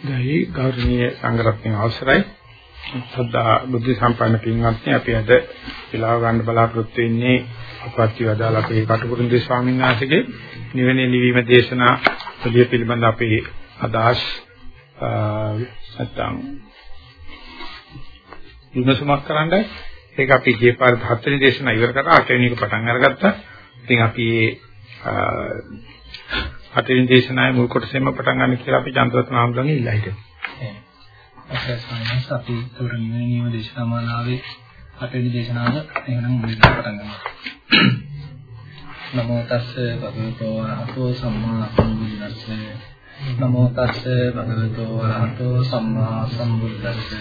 ගයි ගෞරවනීය සංඝරත්නයේ අවසරයි සද්ධා බුද්ධ සම්පන්න පින්වත්නි අපි අද විලාව ගන්න බලාපොරොත්තු වෙන්නේ අපත්‍ය වදාළ අපේ කටුකුරුන්දේ ස්වාමීන් වහන්සේගේ නිවෙන නිවීම දේශනා පිළිය පිළිබඳ අපේ අදහස් නැත්නම් විමසුමක් කරන්නයි ඒක අපි ගිය පාර හත්වෙනි දේශනාව ඉවර කරලා අටවෙනි එක පටන් අරගත්තා. ඉතින් අපි හතරවෙනි දේශනාවේ මුල් කොටසෙම පටන් ගන්න කියලා අපි ජන්තවත් නාමයෙන් ඉල්ලා හිටියා. අපේ සංස් අපි තුරුන්නේ නියම දේශනාමාලාවේ හතරවෙනි දේශනාව එහෙනම් මුලින්ම පටන් ගන්නවා. නමෝ තස්ස භගවතෝ අරහතෝ සම්මා සම්බුද්දස්ස නමෝ තස්ස භගවතෝ අරහතෝ සම්මා සම්බුද්දස්ස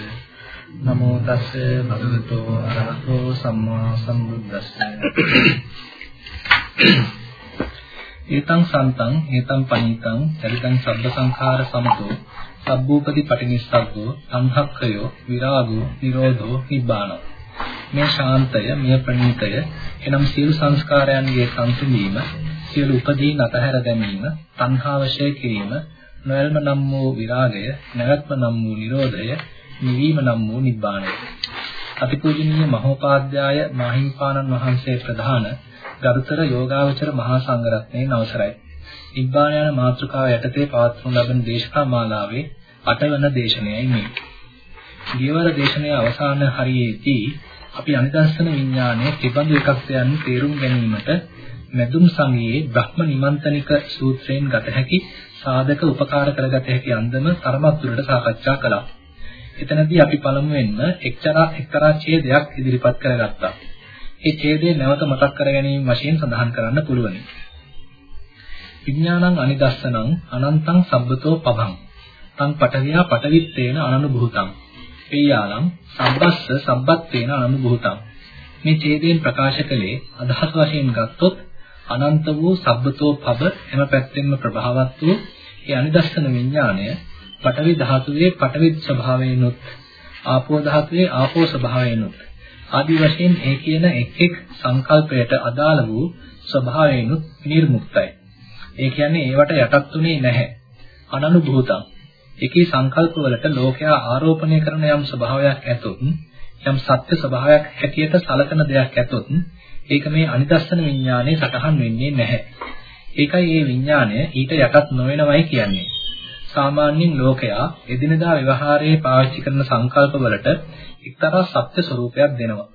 නමෝ තස්ස භගවතෝ අරහතෝ සම්මා සම්බුද්දස්ස ඒතං සන්තං ඒතං පනීතං චරිතං සබ්බ සංඛාර සමතෝ සබ්බූපති පටිනිස්සග්ගෝ සංහක්ඛයෝ විරාගෝ නිරෝධෝ නිබ්බානෝ. මේ ශාන්තය මේ ප්‍රණීතය එනම් සියලු සංස්කාරයන්ගේ සංසිඳීම සියලු උපදී නැතහැර දැමීම තණ්හාවශය කිරීම නොයල්ම නම් වූ විරාගය නැවැත්ම නම් වූ නිරෝධය නිවීම නම් වූ නිබ්බානය. අතිපූජනීය මහෝපාද්‍යය මාහිම්පාණන් වහන්සේ ප්‍රධාන ගරුතර යෝගාවචර මහා සංඝරත්නයේ අවසරයි. නිබ්බාන යන මාතෘකාව යටතේ පවත්වනු ලබන දේශනා මාලාවේ අටවන දේශනයයි මේ. ගියවර දේශනයේ අවසාන හරියේදී අපි අනිදර්ශන විඥානයේ තිබඳු එකක්ද යන්න තේරුම් ගැනීමට මෙදුම් සංගයේ බ්‍රහ්ම නිමන්තනික සූත්‍රයෙන් ගත හැකි සාධක උපකාර කරගත හැකි අන්දම තරමක් දුරට සාකච්ඡා කළා. එතනදී අපි පළමුවෙන්ම එක්තරා එක්තරා ඡේදයක් ඉදිරිපත් කරගත්තා. ඒ ඡේදය නැවත මතක් කර ගැනීම වශයෙන් සඳහන් කරන්න පුළුවනි. විඥානං අනිදස්සනං අනන්තං සබ්බතෝ පබං. තං පඨවියා පඨවිත්තේන අනනුභූතං. පේයාලං සබ්බස්ස සබ්බත්තේන අනනුභූතං. මේ ඡේදයෙන් ප්‍රකාශ කළේ අදහස් වශයෙන් ගත්තොත් අනන්ත වූ සබ්බතෝ පබ හැම පැත්තෙන්ම ප්‍රභාවත් වූ ඒ අනිදස්සන විඥාණය පඨවි ධාතුවේ පඨවි ස්වභාවයෙන්ුත් ආපෝ ධාතුවේ ආපෝ ස්වභාවයෙන්ුත් ආදී වශයෙන් ඒ කියන එක් එක් සංකල්පයට අදාළ වූ ස්වභාවයෙන්ුත් නිර්මුක්තයි. ඒ කියන්නේ ඒවට යටත් උනේ නැහැ. අනනුභූතං. එකී සංකල්පවලට ලෝකයා ආරෝපණය කරන යම් ස්වභාවයක් ඇතොත් යම් සත්‍ය ස්වභාවයක් හැටියට සලකන දෙයක් ඇතොත් ඒක මේ අනිදස්සන විඥානයේ සටහන් වෙන්නේ නැහැ. ඒකයි මේ විඥානය ඊට යටත් නොවනවයි කියන්නේ. සාමාන්‍යයෙන් ලෝකයා එදිනදා ව්‍යවහාරයේ පාවිච්චි කරන සංකල්පවලට එක්තරා සත්‍ය ස්වરૂපයක් දෙනවා.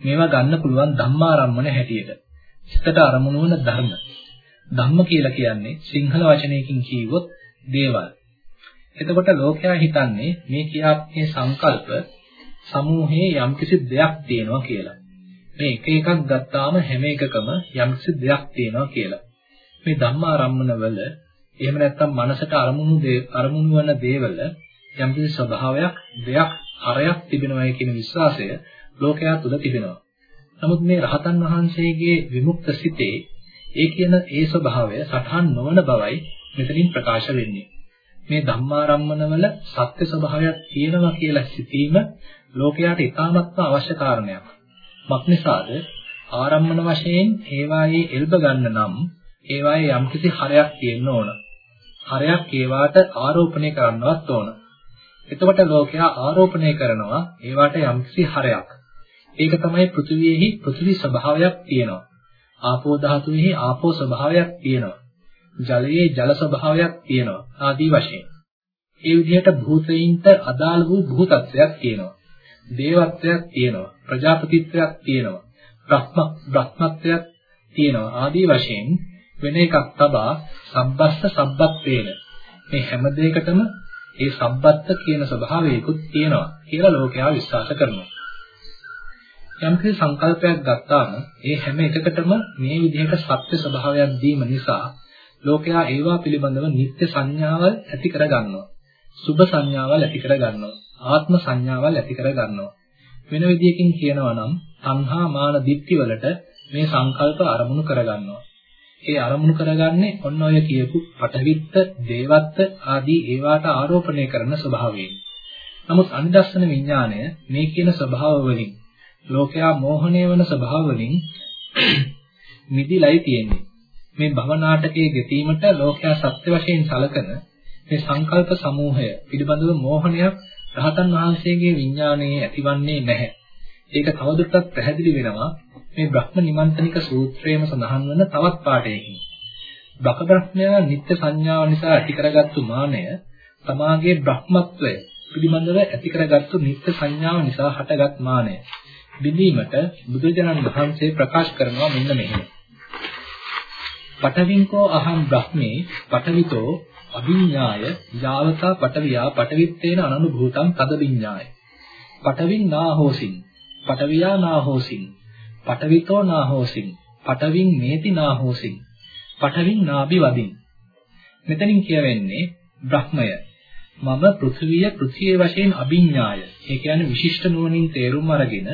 මේවා ගන්න පුළුවන් ධම්මාරම්මන හැටියට. සිතට අරමුණු වන ධර්ම. ධම්ම කියලා කියන්නේ සිංහල වචනයකින් කියවොත් දේවල්. එතකොට ලෝකයා හිතන්නේ මේ කියාපේ සංකල්ප සමූහයේ යම්කිසි දෙයක් තියෙනවා කියලා. මේ එක එකක් ගත්තාම හැම එකකම යම්කිසි දෙයක් තියෙනවා කියලා. මේ ධම්මාරම්මන වල එහෙම නැත්නම් මනසට අරමුණු අරමුණු වන දේවල යම්කිසි ස්වභාවයක් දෙයක් අරයක් තිබෙනවායි කියන විශ්වාසය ලෝකයා තුල තිබෙනවා. නමුත් මේ රහතන් වහන්සේගේ විමුක්ත සිතේ ඒ කියන ඒ ස්වභාවය සටහන් නොවන බවයි මෙතනින් ප්‍රකාශ වෙන්නේ. මේ ධම්මාරම්මනවල සත්‍ය ස්වභාවයක් තියෙනවා කියලා සිතීම ලෝකයාට ඉතාමත්ම අවශ්‍ය කාරණයක්. මක්නිසාද ආරම්මන වශයෙන් ඒවායේ එල්බ ගන්න නම් ඒවායේ යම්කිසි හරයක් තියෙන්න ඕන. හරයක් ඒවාට ආරෝපණය කරන්නවත් ඕන. එතකොට ලෝකයා ආරෝපණය කරනවා ඒවට යම්කිසි හරයක්. ඒක තමයි පෘථිවියෙහි පෘථිවි ස්වභාවයක් තියෙනවා. ආපෝ ධාතුවේහි ආපෝ ස්වභාවයක් තියෙනවා. ජලයේ ජල ස්වභාවයක් තියෙනවා. ආදී වශයෙන්. ඒ විදිහට භූතයින්ට අදාළ වූ භූතත්වයක් තියෙනවා. දේවත්වයක් තියෙනවා. ප්‍රජාපතිත්වයක් තියෙනවා. බ්‍රහ්ම බ්‍රහ්මත්වයක් තියෙනවා. ආදී වශයෙන් වෙන එකක් තබා සබ්බස්ස සබ්බත්තේන මේ හැම දෙයකටම ඒ සම්බත්ත කියන ස්වභාවයකුත් තියෙනවා කියලා ලෝකයා විශ්වාස කරනවා. යම්කිසි සංකල්පයක් ගත්තාම ඒ හැම එකකටම මේ විදිහට සත්‍ය ස්වභාවයක් දීම නිසා ලෝකයා ඒවා පිළිබඳව නිත්‍ය සංඥාවල් ඇති කර ගන්නවා. සුභ සංඥාවල් ඇති කර ගන්නවා. ආත්ම සංඥාවල් ඇති කර ගන්නවා. වෙන විදියකින් කියනවා නම් සංහා මාන දික්ටි වලට මේ සංකල්ප අරමුණු කර ගන්නවා. ඒ අරමුණු කරගන්නේ ඔන්න ඔය කියපු පටවිත්ත, දේවත්ත ආදී ඒවාට ආරෝපණය කරන ස්වභාවයෙන්. නමුත් අනිදස්සන විඥාණය මේ කියන ස්වභාව වලින් ලෝකයා මෝහණය වන ස්වභාව වලින් මිදිලයි තියෙන්නේ. මේ භව නාටකයේ ගෙතීමට ලෝකයා සත්‍ය වශයෙන් සලකන මේ සංකල්ප සමූහය පිළිබඳව මෝහනයක් රහතන් වහන්සේගේ විඥානයේ ඇතිවන්නේ නැහැ. ඒක තවදුරටත් පැහැදිලි වෙනවා මේ බ්‍රහ්ම නිමන්තනික සූත්‍රයේම සඳහන් වන තවත් පාඩයකින්. බක බ්‍රහ්මයා නිත්‍ය සංඥාව නිසා ඇති කරගත්තු මානය තමාගේ බ්‍රහ්මත්වය පිළිබඳව ඇති කරගත්තු නිත්‍ය සංඥාව නිසා හටගත් මානය. බිඳීමට බුදුරජාණන් වහන්සේ ප්‍රකාශ කරනවා මෙන්න මෙහෙම. පඨවින්කෝ අහං බ්‍රහ්මේ පඨවිතෝ අභිඤ්ඤාය යාවතා පඨවියා පඨවිත්තේන අනනුභූතං තද විඤ්ඤාය. පඨවින් නාහෝසින් පඨවියා නාහෝසින් පඨවිතෝ නාහෝසින් පඨවින් මේති නාහෝසින් පඨවින් නාභි වදින්. මෙතනින් කියවෙන්නේ බ්‍රහ්මය මම පෘථිවිය පෘථිවිය වශයෙන් අභිඤ්ඤාය. ඒ කියන්නේ විශිෂ්ට නුවණින් තේරුම් අරගෙන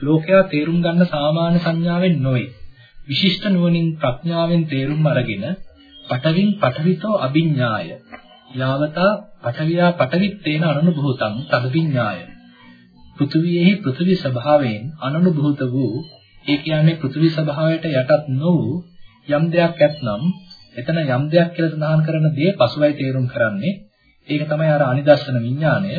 ලෝකයා තේරුම් ගන්න සාමාන්‍ය සංඥාවෙන් නොවේ. විශිෂ්ට නුවණින් ප්‍රඥාවෙන් තේරුම් අරගෙන පඨවින් පඨවිතෝ අභිඤ්ඤාය. යාවතා පඨවියා පඨවිත්තේන අනනුභූතං තදවිඤ්ඤාය. පෘථිවියෙහි පෘථිවි ස්වභාවයෙන් අනනුභූත වූ ඒ කියන්නේ පෘථිවි ස්වභාවයට යටත් නො වූ යම් දෙයක් ඇත්නම් එතන යම් දෙයක් කියලා සඳහන් කරන දේ පසුවයි තේරුම් කරන්නේ ඒක තමයි අර අනිදස්සන විඥාණය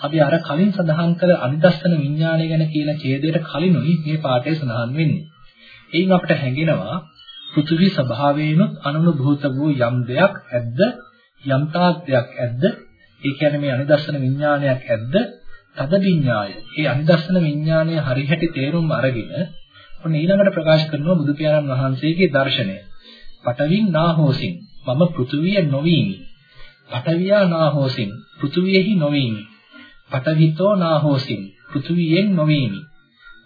අපි අර කලින් සඳහන් කළ අනිදස්සන විඥාණය ගැන කියන ඡේදයට කලිනුයි මේ පාඩේ සඳහන් වෙන්නේ. එයින් අපිට හැඟෙනවා පෘථිවි ස්වභාවයෙන්ුත් අනුභූත වූ යම් දෙයක් ඇද්ද යම් තාක්ෂයක් ඇද්ද ඒ කියන්නේ මේ අනිදස්සන විඥානයක් ඇද්ද තද විඥාය. ඒ අනිදස්සන විඥානය හරිහැටි තේරුම් අරගෙන ඔන්න ඊළඟට ප්‍රකාශ කරනවා බුදු පියාණන් වහන්සේගේ දර්ශනය. පඨවින් නාහෝසින් මම පෘථුවිය නොවීමි. පඨවියා නාහෝසින් පෘථුවියෙහි නොවීමි. පඨවිතෝ නාහෝසින් පෘථුවියෙන් නොවීමි.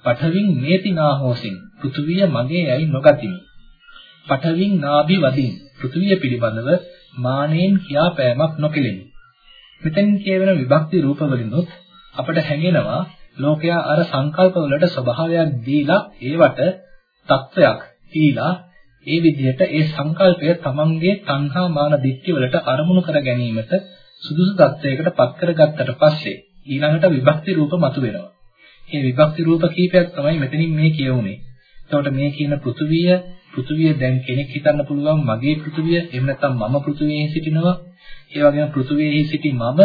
පඨවින් මේති නාහෝසින් පෘථුවිය මගේ යයි නොගතිමි. පඨවින් නාභි වදින් පෘථුවිය පිළිබඳව මානෙන් කියාපෑමක් නොකෙලෙමි. මෙතෙන් කියවෙන විභක්ති රූපවලිනුත් අපට හැඟෙනවා ලෝකයා අර සංකල්ප වලට ස්වභාවයක් දීලා ඒවට තත්වයක් දීලා ඒ විදිහට ඒ සංකල්පය තමන්ගේ තණ්හා මාන දික්ටි වලට අරමුණු කර ගැනීමට සුදුසු තත්වයකට පත් කරගත්තට පස්සේ ඊළඟට විභක්ති රූප මතුවෙනවා. මේ විභක්ති රූප කීපයක් තමයි මෙතනින් මේ කියවුනේ. එතකොට මේ කියන පෘථුවිය පෘථුවිය දැන් කෙනෙක් හිතන්න පුළුවන් මගේ පෘථුවිය එහෙම නැත්නම් මම පෘථුවියේ සිටිනවා. ඒ වගේම පෘථුවියේ සිටි මම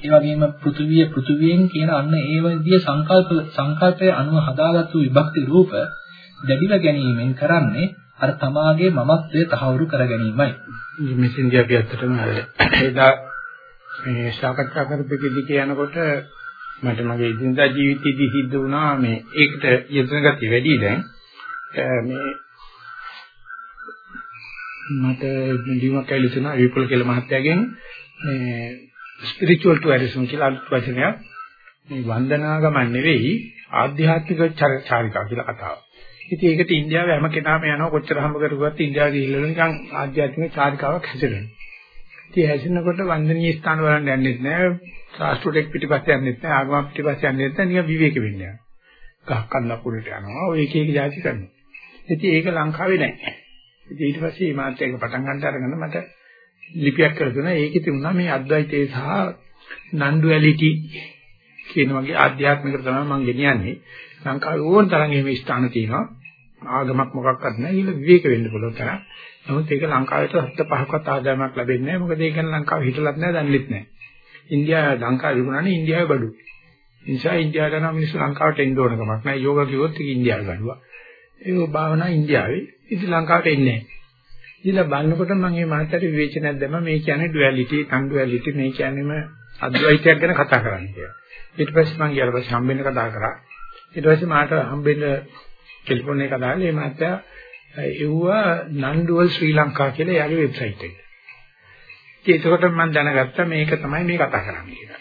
ඒ වගේම පෘථුවිය පෘථුවියෙන් කියන අන්න ඒ විදිය සංකල්ප සංකල්පයේ අනුව හදාගත්තු විභක්ති රූප දැඩිව ගැනීමෙන් කරන්නේ අර තමාගේ මමත්වය තහවුරු කර ගැනීමයි. මෙතෙන්දී අපි ඇත්තටම එදා මේ සාකච්ඡා කරපෙකදී කියනකොට මට මගේ ඉදින්දා ජීවිතයේදී සිද්ධ වුණා මේ ඒකට යෙදෙන ගතිය වැඩි දැන් මේ මට ලියුමක් ඇවිල්ලා තියෙනවා විපුල කියලා මහත්තයාගෙන් මේ ස්පිරිචුවල් ටුවරිසම් කියලා අලුත් වචනයක් මේ වන්දනා ගමන් නෙවෙයි ආධ්‍යාත්මික චාරිකාව කියලා කතාවක්. ඉතින් ඒකට ඉන්දියාවේ හැම කෙනාම යනවා කොච්චර හම්බ කරුවත් ඉන්දියාව ගිහිල්ලා නිකන් ආධ්‍යාත්මික චාරිකාවක් හැදෙනවා. ඉතින් හැදෙනකොට වන්දනීය ස්ථාන වලට යන්නෙත් නෑ, ශාස්ත්‍රෝටෙක් පිටිපස්සේ යන්නෙත් නෑ, ආගම පිටිපස්සේ යන්නෙත් නෑ, නිකන් විවේක වෙන්නේ. ගහ කන්නපුරට යනවා, ඔය එක එක જાති කරනවා. ඉතින් ඒක ලංකාවේ නෑ. ඉතින් ඊට පස්සේ මේ මාත් එක පටන් ගන්න අරගෙන මට ලිපියක් කරලා දුන්නා. ඒකේ තිබුණා මේ අද්වෛතයේ සහ නන් ඩුවැලිටි කියන වගේ ආධ්‍යාත්මිකට තමයි මම ගෙනියන්නේ. ලංකාවේ ඕන තරම් එහෙම ස්ථාන තියෙනවා. ආගමක් මොකක්වත් නැහැ. ඊළ විවේක වෙන්න පුළුවන් තරම්. නමුත් ඒක ලංකාවට හත්ත පහක්වත් ආදායමක් ලැබෙන්නේ නැහැ. මොකද ඒක ගැන ලංකාව හිතලත් නැහැ, දන්නෙත් නැහැ. ඉන්දියාව ලංකාව විකුණන්නේ ඉන්දියාවේ බඩු. නිසා ඉන්දියාවට යන මිනිස්සු ලංකාවට එන්න ඕන කමක් නැහැ. යෝගා කිව්වොත් ඒක ඉන්දියාව ගන්නවා. ඒක භාවනා ඉන්දියාවේ. ඉතින් ලංකාවට එන්නේ නැහැ. ඉතින් බලනකොට මම මේ මාතට විවේචනයක් දැම්ම මේ කියන්නේ ඩුවැලිටි, කන් ඩුවැලිටි මේ කියන්නේම අද්වෛතයක් ගැන කතා කරන්නේ කියලා. ඊට පස්සේ මම ගියාට පස්සේ හම්බෙන්න කතා කරා. ඊට පස්සේ මාට හම්බෙන්න ටෙලිෆෝන් එක දාලා මේ මාත්‍යා එව්වා නන්ඩුවල් ශ්‍රී ලංකා කියලා එයාගේ වෙබ්සයිට් එක. ඉතින් ඒකකොට මම දැනගත්තා මේක තමයි මේ කතා කරන්නේ කියලා.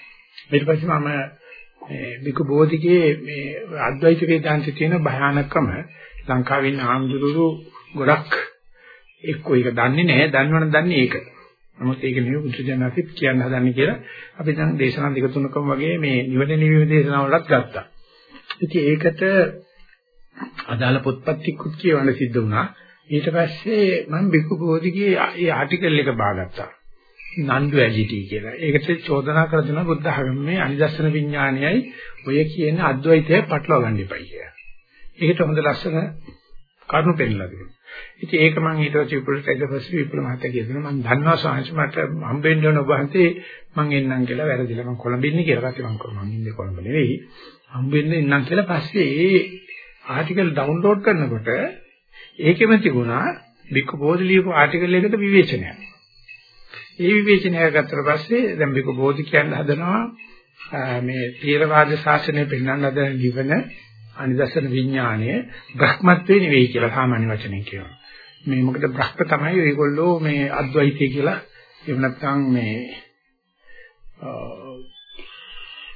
ඊට පස්සේ මම මේ විකු බෝධිගේ මේ අද්වෛත වේදාන්තයේ තියෙන භයානකම ලංකාවේ ඉන්න ආම්දුරු ගොඩක් එක්කෝ ඒක දන්නේ නැහැ දන්නවනම් දන්නේ ඒක. නමුත් ඒක නෙවෙයි බුදුජානකෙත් කියන්න හදන්නේ කියලා අපි දැන් දේශනා දෙක තුනකම වගේ මේ නිවන නිවීම දේශනා වලට ගත්තා. ඉතින් ඒකට අදාළ පොත්පත් ටිකුත් කියවන්න සිද්ධ වුණා. ඊට පස්සේ මම බිකු බෝධිගේ ඒ ආටිකල් එක බාගත්තා. නන්දු ඇලිටි කියලා. ඒකට චෝදනා කර දුන්නා බුද්ධ ධර්මයේ අනිදර්ශන විඥානයයි ඔය කියන අද්වෛතය පටලවා ගන්න එපයි කියලා. ඒකට හොඳ ලස්සන කරුණු පෙන්නලා දෙනවා. ඉතින් ඒක මම ඊට පස්සේ විපුලට ඊට පස්සේ විපුල මහත්තයා කියනවා මම දන්නවා ස්වාමීන් මට හම්බෙන්න ඕන ඔබ හන්තේ මම එන්නම් කියලා වැරදිලා මම කොළඹ ඉන්නේ කියලා පස්සේ මම කොහොමද ඉන්නේ කොළඹ නෙවෙයි හම්බෙන්න එන්නම් කියලා පස්සේ ඒ ආටිකල් ඩවුන්ලෝඩ් කරනකොට ඒකෙම තිබුණා බික්ක බෝධි ලියපු ආටිකල් එකට විවේචනයක්. ඒ විවේචනය ගත්තට පස්සේ දැන් බික්ක බෝධි කියන්න හදනවා මේ තේරවාද ශාසනය පෙන්වන්න හදන ජීවන අනිදර්ශන විඥානය බ්‍රහ්මත්වේ නෙවෙයි කියලා සාමාන්‍ය වචනෙන් කියනවා. මේ මොකද බ්‍රහ්ම තමයි ඒගොල්ලෝ මේ අද්වෛතය කියලා එහෙම නැත්නම් මේ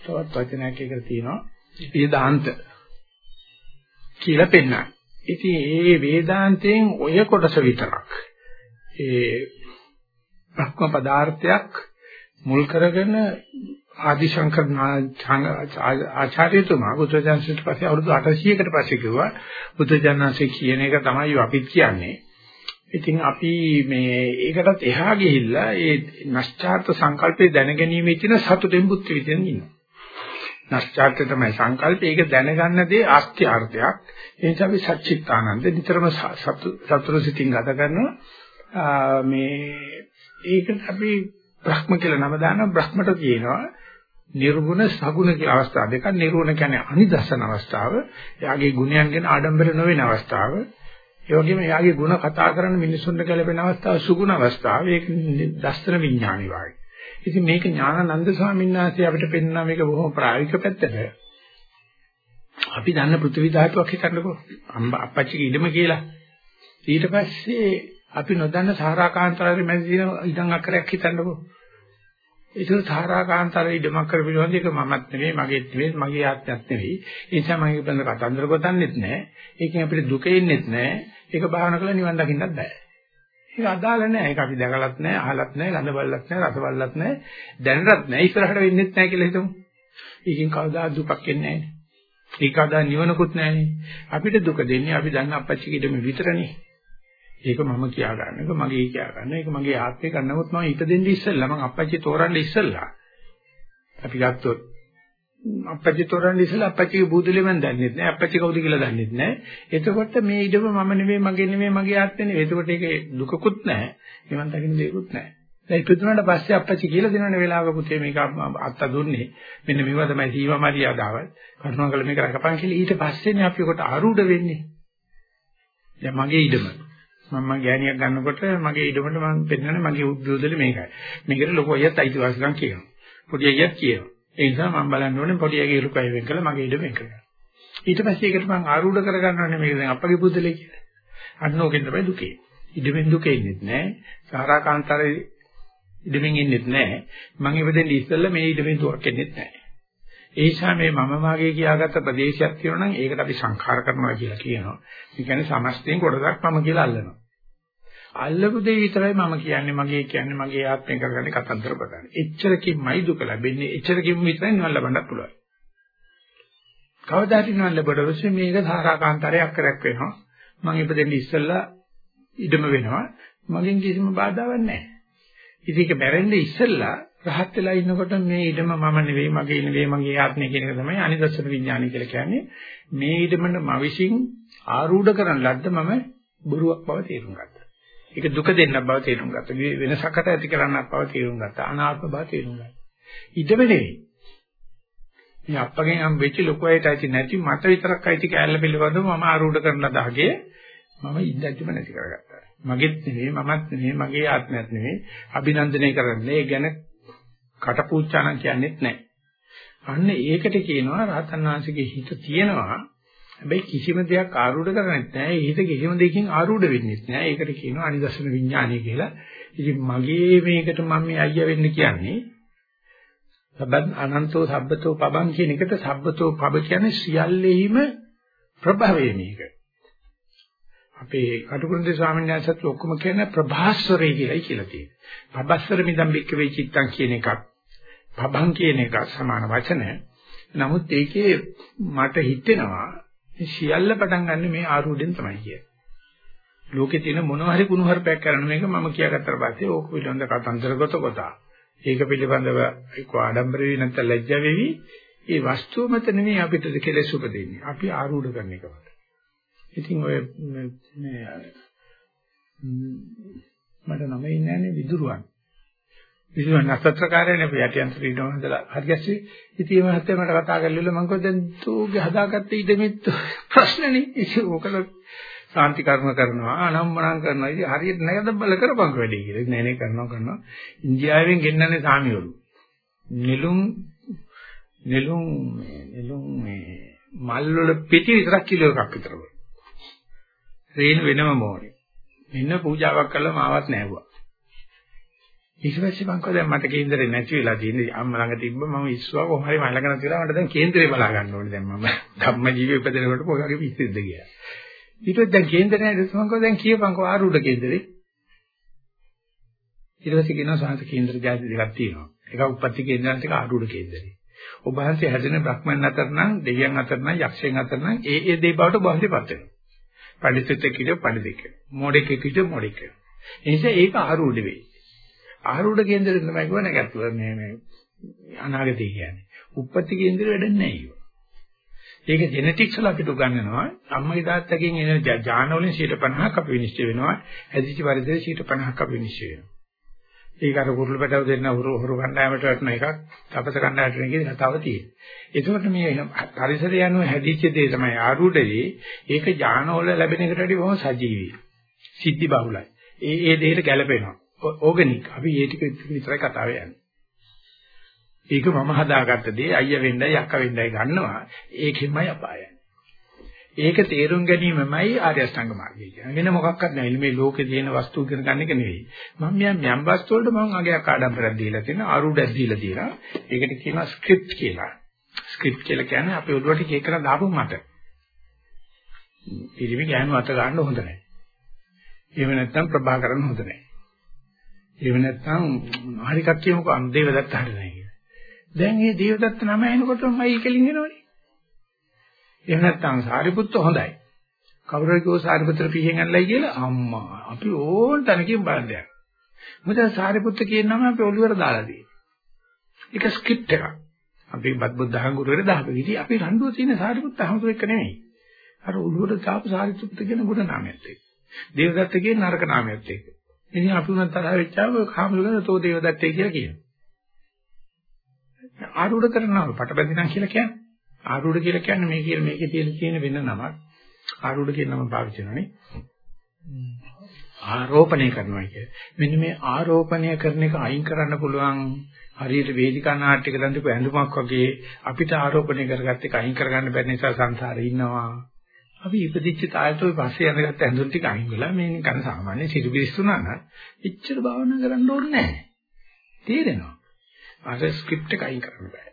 තවත් වචනයක් එකකට තියෙනවා වේදාන්ත කියලා පෙන්නන. ඉතින් ඒ වේදාන්තයෙන් ඔය කොටස විතරක් ඒ බ්‍රහ්ම පදාර්ථයක් මුල් කරගෙන ආදිශංකර ආචාර්යතුමා බුදුජානසිට පස්සේ අවුරුදු 800කට පස්සේ කිව්වා බුදුජානසී කියන එක තමයි අපිත් කියන්නේ. ඉතින් අපි මේ ඒකටත් එහා ගිහිල්ලා ඒ නැස්චාර්ත සංකල්පේ දැනගැනීමේ තියෙන සතුටෙන් බුද්ධ විදින් ඉන්නවා. නැස්චාර්ත තමයි සංකල්පය. ඒක දැනගන්න දේ ආස්ත්‍යාර්ථයක්. ඒ නිසා අපි සච්චිත්තානන්ද නිතරම සතුරු සිතින් ගත කරනවා. මේ ඒකට අපි බ්‍රහ්ම කියලා නම දානවා. බ්‍රහ්මට කියනවා නිර්ගුණ සගුණ කියලා අවස්ථා දෙකක්. නිර්ගුණ කියන්නේ අනිදස්සන අවස්ථාව. එයාගේ ගුණයන් ගැන ආඩම්බර නොවන අවස්ථාව. ඒ වගේම එයාගේ ಗುಣ කතා කරන මිනිසුන්ට ගැලපෙන අවස්ථාව සුගුණ අවස්ථාව. ඒක දස්තර විඥානි වාගේ. ඉතින් මේක ඥානানন্দ ස්වාමීන් වහන්සේ අපිට පෙන්නා මේක බොහොම ප්‍රායෝගික පැත්තට. අපි දන්න පෘථිවි ධාතුවක් හිතන්නකෝ. අපච්චිගේ ඉඩම කියලා. ඊට පස්සේ අපි නොදන්න සාරාකාන්තරාරි මැද තියෙන ඉඩම් අක්කරයක් හිතන්නකෝ. ඒක සාරාකාන්තරයේ ඉඩමක් කර පිළිබඳ එක මමත් නෙවෙයි මගේත් නෙවෙයි මගේ ආත්මයක් නෙවෙයි ඒ නිසා මම ඒක බඳ කතන්දර ගොතන්නෙත් නැහැ ඒකෙන් අපිට දුක එන්නෙත් නැහැ ඒක භාවනා කරලා නිවන් දකින්නත් බෑ ඒක අදාළ නැහැ. ඒක අපි දැකලත් නැහැ, අහලත් නැහැ, ගඳ බලලත් නැහැ, රස බලලත් නැහැ, දැනලත් නැහැ, ඉස්සරහට වෙන්නෙත් නැහැ කියලා හිතමු. ඒකෙන් කවදා දුකක් එන්නේ නැහැ. ඒක අදා නිවනකුත් නැහැ. අපිට දුක දෙන්නේ අපි දන්න අපච්චි කිඩම විතරනේ. ඒක මම කියා ගන්න. ඒක මගේ කියා ගන්න. ඒක මගේ ආත්මේ ගන්නවොත් මම ඉපදෙන්නේ ඉස්සෙල්ලා මම අපච්චි තෝරන්නේ ඉස්සෙල්ලා. අපි ගත්තොත් අපච්චි තෝරන්නේ ඉස්සෙල්ලා අපච්චිගේ බුදුලේ මන් දන්නේ නැහැ. අපච්චි කවුද කියලා දන්නේ නැහැ. එතකොට මේ ඉඩම මම නෙවෙයි මගේ නෙවෙයි මගේ ආත්මේ නෙවෙයි. එතකොට ඒකේ දුකකුත් නැහැ. නිවන් දකින්න දෙයක්කුත් නැහැ. දැන් ඉපදුනාට පස්සේ අපච්චි කියලා දෙනවනේ වෙලාවක පුතේ මේක අත්ත දුන්නේ. මෙන්න මේවා තමයි සීමා මරියාදාවල්. කරුණාකර මේක රකපන් කියලා ඊට පස්සේනේ අපි කොට ආරූඪ වෙන්නේ. දැන් මගේ ඉඩම. මම ගෑණියක් ගන්නකොට මගේ ඉඩමට මම පෙන්නන්නේ මගේ උද්දෝදලේ මේකයි. මේකට ලොකු අයියත් අයිතිවාසිකම් කියනවා. පොඩි අයියත් කියනවා. ඒ නිසා මම බලන්න ඕනේ පොඩි ඇගේ ඉරුකය වෙන් කළා මගේ ඉඩ වෙන් කරගන්න. ඊට පස්සේ ඒකට මම ආරූඪ කරගන්න ඕනේ මේක දැන් අපගේ බුද්ධලේ කියලා. අන්න ඕකෙන් තමයි දුකේ. ඉඩෙන් දුකේ ඉන්නෙත් නැහැ. සාරාකාන්තරේ ඉඩෙන් ඉන්නෙත් නැහැ. මම ඉපදෙන්නේ ඉස්සෙල්ලා මේ ඉඩෙන් දුකක් ඉන්නෙත් නැහැ. ඒ නිසා මේ මම වාගේ කියාගත්ත ප්‍රදේශයක් තියෙනවා නම් ඒකට අපි සංඛාර කරනවා කියලා කියනවා. ඒ කියන්නේ සමස්තයෙන් කොටසක් මම කියලා අල්ලනවා. අල්ලපු දේ විතරයි මම කියන්නේ මගේ කියන්නේ මගේ ආත්මය කරගන්නේ කතන්දර බදන්න. එච්චරකින්මයි දුක ලැබෙන්නේ. එච්චරකින් විතරයි නිවන් ලබන්නත් පුළුවන්. කවදාද නිවන් ලැබුවට මේක ධාරාකාන්තරයක් කරක් වෙනවා. මම ඉපදෙන්නේ ඉස්සෙල්ලා ඉඩම වෙනවා. මගෙන් කිසිම බාධාවක් නැහැ. ඉතින් ඒක බැරෙන්නේ ඉස්සෙල්ලා රහත් වෙලා ඉන්නකොට මේ ඉඩම මම නෙවෙයි මගේ නෙවෙයි මගේ ආත්මය කියන එක තමයි අනිදර්ශන විඥානය කියලා කියන්නේ. මේ ඉඩමන මම විශ්ින් ආරූඪ කරන ලද්ද මම බොරුවක් බව තේරුම් ගත්තා. ඒක දුක දෙන්න බව තේරුම් ගත්තා. වෙනසකට ඇති කරන්නක් බව තේරුම් ගත්තා. අනාත්ම බව තේරුම් ගත්තා. ඉඩම නෙවෙයි. මේ අප්පගෙන් හම් වෙච්ච ලොකු අයට ඇති නැති මට විතරක් ඇති කෑල්ල පිළිබඳව මම ආරූඪ කරන ලදහගේ මම ඉඳද්දිම නැති කරගත්තා. මගෙත් නෙවෙයි මමත් නෙවෙයි මගේ ආත්මයක් නෙවෙයි අභිනන්දනය කරන්නේ. ඒ ගැන කටපූච්චානම් කියන්නේත් නැහැ. අන්න ඒකට කියනවා රහතන් වහන්සේගේ හිත තියෙනවා හැබැයි කිසිම දෙයක් ආරූඪ කරන්නේ නැහැ. ඒ හිත කිසිම දෙයකින් ආරූඪ වෙන්නේ නැහැ. ඒකට කියනවා අනිදර්ශන විඥානය කියලා. ඉතින් මගේ මේකට මම මේ අයියා වෙන්න කියන්නේ සබ්බත් අනන්තෝ සබ්බතෝ පබං කියන එකට සබ්බතෝ පබ කියන්නේ සියල්ලෙහිම ප්‍රභවය මේක. අපේ කටුකුරුන්දේ ස්වාමීන් වහන්සේත් ඔක්කොම කියන ප්‍රභාස්වරය කියලායි කියලා තියෙනවා. පබස්වර මිදම් බික්ක වේ චිත්තං කියන එකක්. පබං කියන එක සමාන වචන. නමුත් ඒකේ මට හිතෙනවා මේ සියල්ල පටන් ගන්න මේ ආරූඪෙන් තමයි කියන්නේ. ලෝකේ තියෙන මොනවා හරි කුණු හරපයක් කරන මේක මම කියාගත්තට පස්සේ ඕක පිළිබඳ කතන්දරගත කොටා. ඒක පිළිබඳව එක්ක ආඩම්බර වෙවි නැත්නම් ලැජ්ජා වෙවි. ඒ වස්තුව මත නෙමෙයි අපිට කෙලෙස් උපදින්නේ. අපි ආරූඪ කරන එකකට. ඉතින් ඔය මේ මට නම ඉන්නේ නැහැ විදුරුවන්. විදුරුවන් නසත්‍රකාරයනේ අපි යටියන්තර ඉන්නවා හදලා හරියස්සේ ඉතින් මේ මහත්තයා මට කතා කරලා මම කිව්වා දැන් තෝගේ හදාගත්ත ඉඩමෙත් ප්‍රශ්නනේ ඉතින් ඕකල සාන්ති කර්ම කරනවා අනම්මනම් කරනවා ඉතින් හරියට නැගද බල කරපංක වැඩේ කියලා. නෑ නේ කරනවා කරනවා. ඉන්දියාවෙන් ගෙන්නන්නේ සාමිවලු. නිලුම් නිලුම් නිලුම් මේ මල් වල පිටි විතරක් කිලෝ එකක් විතර වල. රේන වෙනම මොනේ. මෙන්න පූජාවක් කළා මාවත් නැවුවා. ඊට පස්සේ මං කිව්වා දැන් මට කේන්දරේ නැති වෙලා තියෙන්නේ අම්මා ළඟ තිබ්බ මම ඉස්සුවා කොහොම හරි මම ළඟ නැති වෙලා මට දැන් කේන්දරේ බලා ගන්න ඕනේ දැන් මම ධම්ම ජීවි උපදිනකොට මොකක්ගේ පිස්සෙද්ද කියලා. ඊට පස්සේ දැන් කේන්දරේ නැහැ මං කිව්වා දැන් කියපන්කෝ ආරූඪ කේන්දරේ. ඊට පස්සේ කියනවා සාන්ත කේන්දර ජාති දෙකක් තියෙනවා. එකක් උපත්ති කේන්දරත් එක ආරූඪ කේන්දරේ. ඔබ වහන්සේ හැදෙන බ්‍රහ්මයන් අතර නම් දෙවියන් අතර නම් යක්ෂයන් අතර නම් ඒ ඒ දේ බවට ඔබ වහන්සේපත් වෙනවා. පඬිතුත් එක්ක කිව්ව පඬිතෙක්. මොඩෙක් එක්ක කිව්ව මොඩෙක්. ඒ නිසා ඒක ආරූඪ වෙයි. ආරූඪ කේන්දරේ තමයි කියව නැගත්තුව මේ මේ අනාගතය කියන්නේ. උපත්ති කේන්දරේ වැඩක් නැහැ ඒක. ඒක ජෙනටික්ස් වල අපිට උගන්වනවා අම්මගේ තාත්තගෙන් එන ඥාන වලින් 50%ක් අපි විනිශ්චය වෙනවා. ඇදිච්ච පරිදි 50%ක් අපි විනිශ්චය වෙනවා. ඒක අර කුරුළු පැටව දෙන්න හුරු හුරු කණ්ඩායමට වටන එකක් තපස කණ්ඩායමට වෙන එකේ කතාව තියෙන්නේ. ඒකෝට මේ පරිසරය යනුව හැදිච්ච දේ තමයි ආරූඪදී ඒක ඥානවල ලැබෙන එකට වඩා බොහොම සජීවී. සිද්ධි බහුලයි. ඒ ඒ දෙයට ගැළපෙනවා. ඕගනික්. අපි ඒ ටික විතරයි කතාව යන්නේ. ඒක මම හදාගත්ත දේ අයියා වෙන්නයි අක්කා වෙන්නයි ගන්නවා. ඒකෙන්මයි අපායයි. ඒක තේරුම් ගැනීමමයි ආර්ය අෂ්ටාංග මාර්ගය කියන්නේ. වෙන මොකක්වත් නැහැ. මේ ලෝකේ තියෙන වස්තු ඉගෙන ගන්න එක නෙවෙයි. මම මෙයන් යම් වස්තු වලට මම අගයක් ආඩම්බරයක් දීලා තියෙනවා, ආරුඩක් දීලා තියෙනවා. ඒකට කියනවා ස්ක්‍රිප්ට් කියලා. ස්ක්‍රිප්ට් කියලා කියන්නේ අපේ ඔළුවට කේක් කරලා දාපු මට. පිළිවි ගෑනු අත ගන්න හොඳ නැහැ. එහෙම නැත්නම් ප්‍රභාකරන් හොඳ නැහැ. එහෙම නැත්නම් හරි කක්කියමුකෝ අන්දේවදත්ත හරි නැහැ කියලා. දැන් මේ දේවදත්ත නම එනකොටම මයි කෙලින් එනවනේ. එහෙම නැත්නම් සාරිපුත්ත හොඳයි. කවුරු හරි කිව්ව සාරිපුත්‍ර පිහින් ඇන්නලයි කියලා අම්මා අපි ඕන තැනකින් බලන්න මොකද සාරිපුත්ත කියන නම අපි ඔළුවට දාලා තියෙන්නේ. ඒක ස්ක්‍රිප්ට් එකක්. අපි බත් බුද්ධහන් ගුරුවරේ දාපු විදිහ අපි රණ්ඩුව තියෙන සාරිපුත්ත හමුතු එක්ක නෙමෙයි. අර ඔළුවට දාපු සාරිපුත්ත කියන ගුණ නාමයත් එක්ක. දේවදත්ත කියන නරක නාමයත් එක්ක. ඉතින් අපි උනත් තරහ වෙච්චාම කාමලුගන තෝ දේවදත්තේ කියලා කියනවා. ආරූඪ කරනවා පටබැඳිනා කියලා කියන්නේ. ආරූඪ කියලා කියන්නේ මේ කියන මේකේ තියෙන තියෙන වෙන නමක්. ආරූඪ කියන නම පාවිච්චි කරනනේ. ආරෝපණය කරනවා කිය. මෙන්න මේ ආරෝපණය කරන එක අයින් කරන්න පුළුවන් හරියට වේදිකා නාට්‍යයක දන්දපු ඇඳුමක් වගේ අපිට ආරෝපණය කරගත්ත එක අයින් කරගන්න බැරි නිසා සංසාරේ ඉන්නවා. අපි ඉපදිච්ච තාලට ওই පස්සේ යනගත්ත ඇඳුම් ටික අයින් වෙලා මේ නිකන් සාමාන්‍ය සිරුබිස්සුනා නම් එච්චර භාවනා කරන්න ඕනේ නැහැ. තේරෙනවා. අර ස්ක්‍රිප්ට් එක අයින් කරන්න බෑ.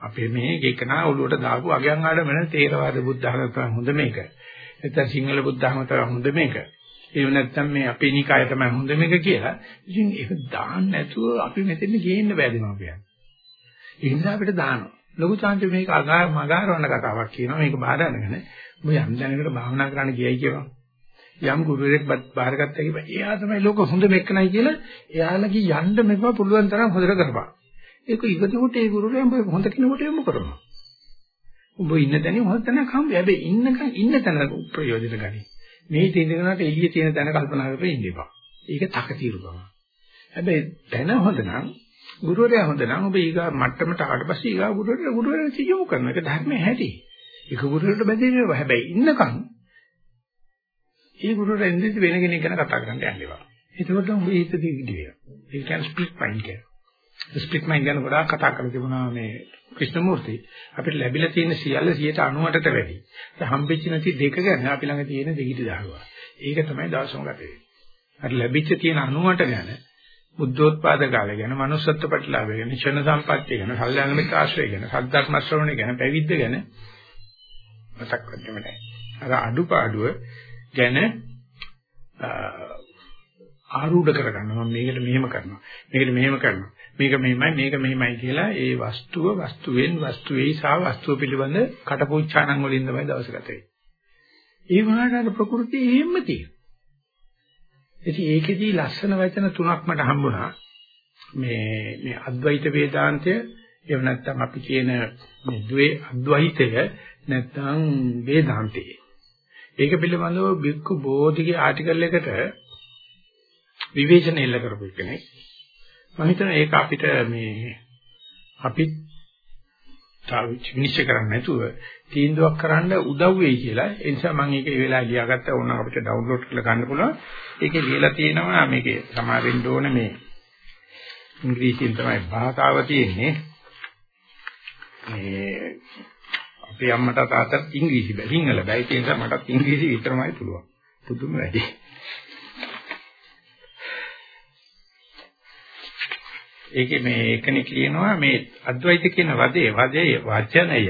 අපේ මේ එකනා ඔළුවට දාපු අගයන් ආඩම වෙන තේරවාද බුද්ධ ධර්ම තමයි හොඳ මේක. නැත්නම් සිංහල බුද්ධ ධර්ම තමයි හොඳ මේක. එහෙම නැත්නම් මේ අපේ නිකාය තමයි හොඳ මේක කියලා. ඉතින් ඒක දාන්න නැතුව අපි මෙතෙන් ගේන්න බෑ දෙමාපියන්. ඒ නිසා අපිට දානවා. ලොකු chance මේක අගා මගාරවන්න කතාවක් කියනවා. මේක බාර අරගෙන ඔබ යම් දැනකට භාවනා කරන්න ගියයි කියනවා. යම් ගුරුවරයෙක් බාරගත්තා කිව්වා. එයා තමයි ලෝක හොඳ මෙක්කනයි කියලා එයාලගේ යන්න මෙපා පුළුවන් තරම් හොදට කරපන්. ඒක ඉවතකොට ඒ ගුරුවරයා උඹ හොඳ කෙනෙකුට යොමු කරනවා. උඹ ඉන්න තැනින් හොඳ තැනක් හම්බ. හැබැයි ඉන්නකන් ඉන්න තැන ප්‍රයෝජන ගනි. මේ තේඳගෙනට එළිය තියෙන තැන කල්පනා කරලා ඉන්න එපා. ඒක තකතිරුකම. හැබැයි තැන හොඳ නම් ගුරුවරයා හොඳ නම් ඔබ ඊගා මට්ටමට ආවට පස්සේ ඊගා ගුරුවරයා ගුරුවරයා යොමු කරනවා. ඒක ධර්මයේ හැටි. ඒක ගුරුවරයාට බැඳෙන්නේ හැබැයි ඉන්නකන් ඒ ගුරුවරයා එන්නේ වෙන කෙනෙක් ගැන කතා කරන්න යන්නේවා. එතකොට උඹ හිත දිගිඩි වෙනවා. ඒ කියන්නේ ස්ප්ලිට් මයින්ඩ් කියලා. ස්ප්ලිට් මයින්ඩ් ගැන ගොඩාක් කතා කරලා තිබුණා මේ ක්‍රිෂ්ණමූර්ති. අපිට ලැබිලා තියෙන සියල්ල 90%ට වැඩි. ඒ හම්බෙච්ච නැති දෙක ගැන අපි ළඟ තියෙන දෙගිඩි දානවා. ඒක තමයි දවසම ගත වෙන්නේ. අර ලැබිච්ච තියෙන 90ට ගැන බුද්ධෝත්පාද කාලය ගැන, manussත්ත්ව ප්‍රතිලාභය ගැන, ක්ෂණ සම්පත්තිය ගැන, කල්යාණ මිත්‍ර ආශ්‍රය ගැන, සද්ධර්ම ශ්‍රවණය ගැන, පැවිද්ද ගැන මතක් කරගන්න නැහැ. අර අඩුපාඩුව ගැන ආරූඪ කරගන්නවා මම මේකට මෙහෙම කරනවා මේකට මෙහෙම කරනවා මේක මෙහෙමයි මේක මෙහෙමයි කියලා ඒ වස්තුව වස්තුවෙන් වස්තුවේ සහ වස්තුව පිළිබඳ කටපුච්චාණන් වලින් තමයි දවස ගත වෙන්නේ. ඒ වුණාට අර ප්‍රകൃතිය එහෙම තියෙනවා. ඉතින් ඒකෙදී ලස්සන වචන තුනක් මට හම්බුණා. මේ මේ අද්වෛත වේදාන්තය එහෙම නැත්නම් අපි කියන මේ ද්වේ අද්වෛතය නැත්නම් වේදාන්තය. ඒක පිළිබඳව බික්කු බෝධිගේ ආටිකල් එකට විවේචන එල්ල කරපු කෙනෙක්. මම හිතනවා ඒක අපිට මේ අපි විනිශ්චය කරන්නේ නැතුව තීන්දුවක් කරන්න උදව් වෙයි කියලා. ඒ නිසා මම ඒක ඒ වෙලාවේ ලියාගත්තා ඕන අපිට ඩවුන්ලෝඩ් කරලා ගන්න පුළුවන්. ඒකේ ලියලා තියෙනවා මේකේ සමාවෙන්න ඕන මේ ඉංග්‍රීසියෙන් තමයි භාෂාව තියෙන්නේ. මේ අපේ අම්මට තාත්තට ඉංග්‍රීසි බෑ. සිංහල බෑ. ඒ නිසා මටත් ඉංග්‍රීසි විතරමයි පුළුවන්. පුදුම වැඩි. ඒකේ මේ කෙනෙක් කියනවා මේ අද්වෛත කියන වදේ වදේ වචනය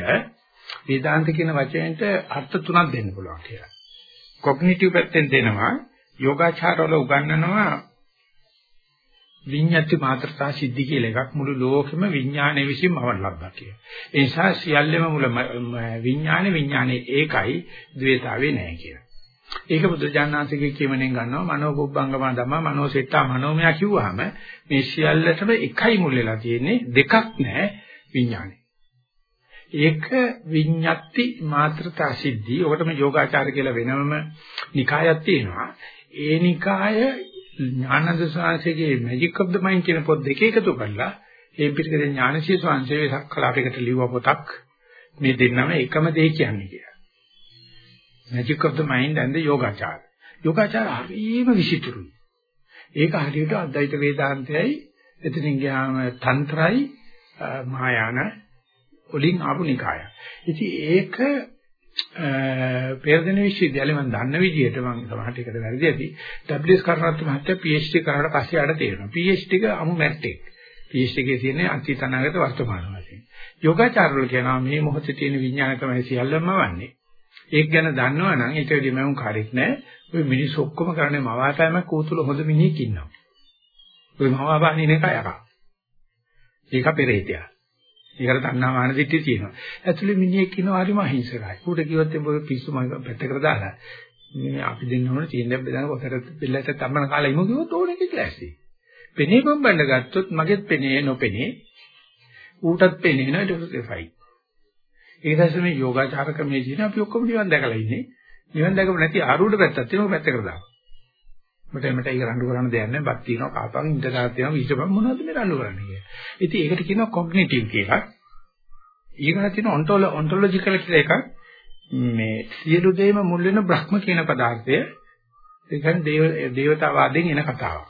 වේදාන්ත කියන වචනයට අර්ථ තුනක් දෙන්න පුළුවන් කියලා. කොග්නිටිව් පැත්තෙන් දෙනවා යෝගාචාරවල උගන්වනවා විඤ්ඤාති මාත්‍රතා සිද්ධි කියලා එකක් මුළු ලෝකෙම විඥානයේ විසින්ම වඩ ලබ්බා කියලා. ඒ නිසා සියල්ලම මුල විඥානේ විඥානේ ඒකයි ද්වේතාවේ නැහැ කියලා. ඒක බුදුජානනාංශගේ කියමනෙන් ගන්නවා මනෝපොබ්බංගම ධම්ම මනෝසෙට්ටා මනෝමය කිව්වහම මේ සියල්ලටම එකයි මුල් වෙලා තියෙන්නේ දෙකක් නැහැ විඥානේ. ඒක විඤ්ඤාති මාත්‍රතා සිද්ධි. ඔකටම යෝගාචාර කියලා වෙනම නිකායක් තියෙනවා. ඒ නිකාය Gnananda සාංශයේ Magic of the Mind කියන පොත් දෙක එකතු කරලා ඒ පිටකේ ඥානශී සාංශයේ සක්කලාපයකට ලියුව පොතක් මේ දෙන්නම එකම දේ කියන්නේ කියලා. Magic of the Mind and the Yogachar. Yogachar හරිම විචිත්‍රයි. ඒක හරියට අද්වෛත වේදාන්තයයි එතනින් ගියාම තන්ත්‍රයි මහායාන වලින් ආපු නිකාය. ඉතින් ඒක පෙරදෙන විශ්වවිද්‍යාලේ මම දන්න විදිහට මම සමහරට එකට වැරදි ඇති. WS කරණත් මහත්තයා PhD කරාට පස්සේ ආඩ තේරෙනවා. PhD එක අමු මැට්ටෙක්. PhD එකේ තියෙන්නේ අතීත අනාගත වර්තමාන වශයෙන්. යෝගාචාරවල කියනවා මේ මොහොතේ තියෙන විඥාන තමයි සියල්ලම වන්නේ. ඒක ගැන දන්නවනම් ඒක වෙදි මම කාර්යයක් නෑ. ඔය මිනිස්සු ඔක්කොම කරන්නේ මවාපෑම කූතුල හොඳ මිනිහෙක් ඉන්නවා. ඔය මවාපානින එක යකා. ඒක පෙරේතයා. ඒකට තණ්හා මාන දිට්ඨි තියෙනවා. ඇතුලේ මිනිහෙක් ඉන්නවා හරිම අහිංසකයි. ඌට කිව්වොත් එම්බ පිස්සු මම පැත්තකට දාලා මේ අපි දෙන්න ඕන තියෙන බෙදන කොටට බෙල්ලට තම්බන කාලේ ඉමු කිව්වොත් ඕනේ කිලාසි. පෙනේ බම්බන්න ගත්තොත් මගෙත් පෙනේ නොපෙනේ. ඌටත් පෙනේ නෑ ඊට පස්සේ ඒ දැසම මේ යෝගාචාර ක්‍රමයේ දින අපි ඔක්කොම නිවන් දැකලා ඉන්නේ. නිවන් දැකම නැති ආරූඪ පැත්තක් තියෙනවා පැත්තකට දාන්න. මට එමට ඒක රණ්ඩු කරන්න දෙයක් නැහැ. බත් තියෙනවා, කාපන්, ඉන්ටර්නෙට් තියෙනවා, විශ්වපන් මොනවද මේ රණ්ඩු කරන්නේ කියලා. ඉතින් ඒකට කියනවා කොග්නිටිව් කියලා. ඊගොල්ලෝ තියෙන ඔන්ටෝල ඔන්ටොලොජිකල් කියලා එකක්. මේ සියලු දේම මුල් වෙන බ්‍රහ්ම කියන පදාර්ථය ඒ කියන්නේ දේව දේවතාවාදයෙන් එන කතාවක්.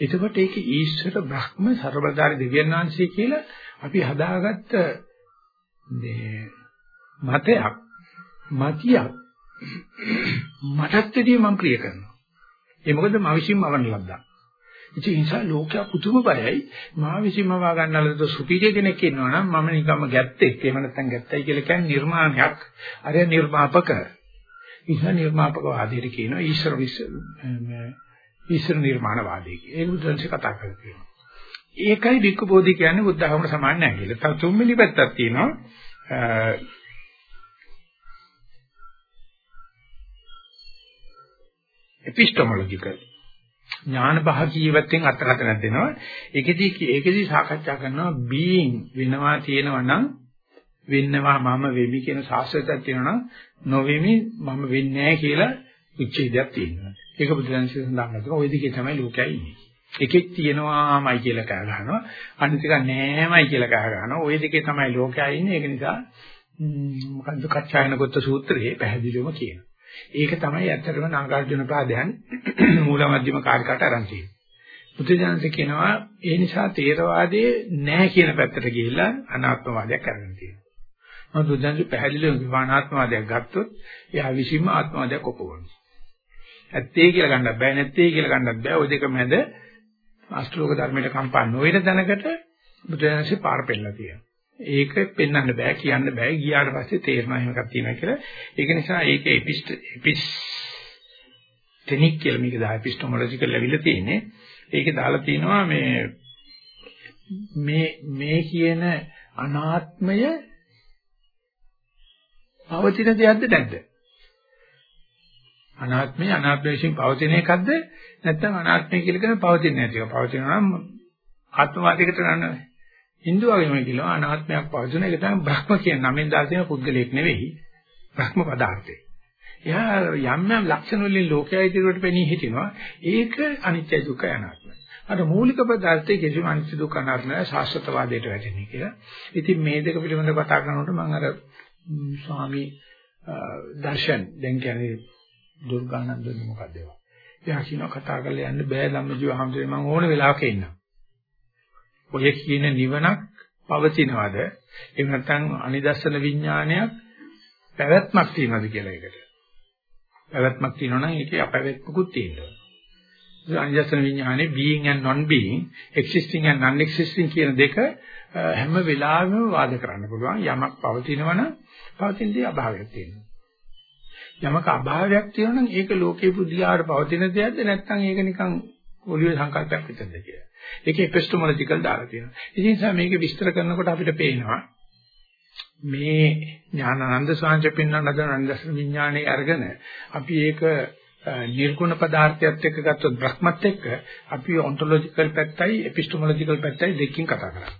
එතකොට ඒකේ ඊශ්වර බ්‍රහ්ම ਸਰබදාරි දෙවියන් වහන්සේ කියලා අපි හදාගත්ත මේ මතයක් මතියක් මටත් දෙවිය මම ප්‍රිය කරනවා. ඒ මොකද මා විසින්ම අවන්න ලද්දා. ඉතින් ඒ නිසා ලෝකයා පුදුම බයයි මා විසින්ම වා ගන්නලද සුපිරිය කෙනෙක් ඉන්නවා නම් මම නිකම්ම ගැත්තෙක්. එහෙම නැත්නම් ගැත්තයි කියලා කියන්නේ නිර්මාණයක්. අර නිර්මාපක. ඉතින් නිර්මාපක වාදයට කියනවා ඊශ්වර ඊශ්වර නිර්මාණවාදී කියලා. ඒක බුදුන්සේ කතා කරලා තියෙනවා. ඒකයි වික්ක බෝධි කියන්නේ බුද්ධ ධර්මයට සමාන නැහැ කියලා. තව තුන්වෙනි පැත්තක් තියෙනවා. එපිස්ටමොලොජිකල්. ඥාන භාගීයවත්ෙන් අර්ථකථනයක් දෙනවා. ඒකෙදි ඒකෙදි සාකච්ඡා කරනවා being වෙනවා තියෙනවා නම් වෙන්නවා මම වෙමි කියන සාස්ත්‍රයක් තියෙනවා නම් නොවෙමි මම වෙන්නේ නැහැ කියලා උච්චේදයක් තියෙනවා. ඒක බුදුරජාණන් සඳහන් කරනවා. ওই දිගේ තමයි ලෝකයයි ඉන්නේ. එකෙක් තියෙනවාමයි කියලා කහ ගන්නවා. අනිත් එක නෑමයි කියලා කහ ගන්නවා. ওই දෙකේ තමයි ලෝකයයි ඉන්නේ. ඒක නිසා මොකද්ද කච්චායනගත සූත්‍රයේ පැහැදිලිවම කියනවා. ඒක තමයි ඇත්තටම නාගාර්ජුන පාදයන් මූල මධ්‍යම කාර්යකට අරන් තියෙන්නේ. බුදුජානක කියනවා ඒ නිසා තේරවාදයේ නැහැ කියන පැත්තට ගිහිල්ලා අනාත්මවාදයක් අරගෙන තියෙනවා. නමුත් බුදුජානක පැහැදිලිවම විවානාත්මවාදයක් ගත්තොත් එයා විසින්ම ආත්මවාදයක් ඔපවනවා. ඇත්තේ කියලා ගන්නත් බෑ නැත්තේ කියලා ගන්නත් බෑ. ওই දෙක මැද අෂ්ටලෝක ධර්මයට කම්පා නොවන දැනකට බුදුරජාණන්සේ පාර පෙන්නලා තියෙනවා. ඒක පෙන්වන්න බෑ කියන්න බෑ ගියාට පස්සේ තේරෙනවා එහෙම එකක් තියෙනවා කියලා. ඒක නිසා ඒක එපිස්ට එපිස් ටෙනික් කියලා මේක දා එපිස්ටොමොලොජිකල් ලෙවල් තියෙන්නේ. ඒකේ දාලා තියෙනවා මේ මේ මේ කියන අනාත්මය පවතින දෙයක්ද නැද්ද? අනාත්මය අනාත්ම වශයෙන් පවතින එකක්ද නැත්නම් අනාත්මය කියලා කියන පවතින නැති එක. පවතිනවා නම් ආත්මවාදයකට ගන්නවා. Hindu ආගමේ කියනවා අනාත්මයක් පවතින එක තමයි බ්‍රහ්ම කියන නමෙන් දාලා තියෙන පුද්ගලයෙක් නෙවෙයි. බ්‍රහ්ම පදාර්ථය. එයා යම් යම් ලක්ෂණ වලින් ලෝකයේ ඉදිරියට පෙනී හිටිනවා. ඒක අනිත්‍ය දුක්ඛ අනාත්මයි. අර මූලික පදාර්ථයේ කිසිම අනිත්‍ය දුක්ඛ අනාත්ම නැහැ ශාස්ත්‍රවාදයට වැටෙන්නේ කියලා. ඉතින් මේ දෙක පිළිබඳව කතා කරනකොට මම අර ස්වාමී දර්ශන් දැන් කියන්නේ දුර්ගානන්ද මොකක්ද ඒවා. එයා කියනවා කතා කරලා යන්න බෑ ධම්මජීව හැමදේම මම ඕන වෙලාවක ඉන්නවා. ඔය කියන නිවනක් පවතිනවද? එහෙම නැත්නම් අනිදස්සන විඥානයක් පැවැත්මක් තියෙනවද කියලා එකට. පැවැත්මක් තියෙනවා නම් ඒකේ අපැවැත්මකුත් තියෙනවා. අනිදස්සන විඥානේ being and non being, existing and non existing කියන දෙක හැම වෙලාවෙම වාද කරන්න පුළුවන්. යමක් පවතිනවනම් පවතින දේ අභාවයක් තියෙනවා. යමක අභාවයක් තියෙනවා නම් ඒක ලෝකේ පුදියාට පවතින දෙයක්ද නැත්නම් ඒක නිකන් ඔළුවේ සංකල්පයක් විතරද කියලා. ඒක එපිස්ටමොලොජිකල් දාලා තියෙනවා. ඒ නිසා මේක විස්තර කරනකොට අපිට පේනවා මේ ඥානানন্দ සාංශ පින්නන දනන්දස විඥානේ අරගෙන අපි ඒක නිර්ගුණ පදාර්ථයත් එක්ක ගත්තොත් භ්‍රමත් එක්ක අපි ඔන්ටොලොජිකල් පැත්තයි එපිස්ටමොලොජිකල් පැත්තයි දෙකකින් කතා කරන්නේ.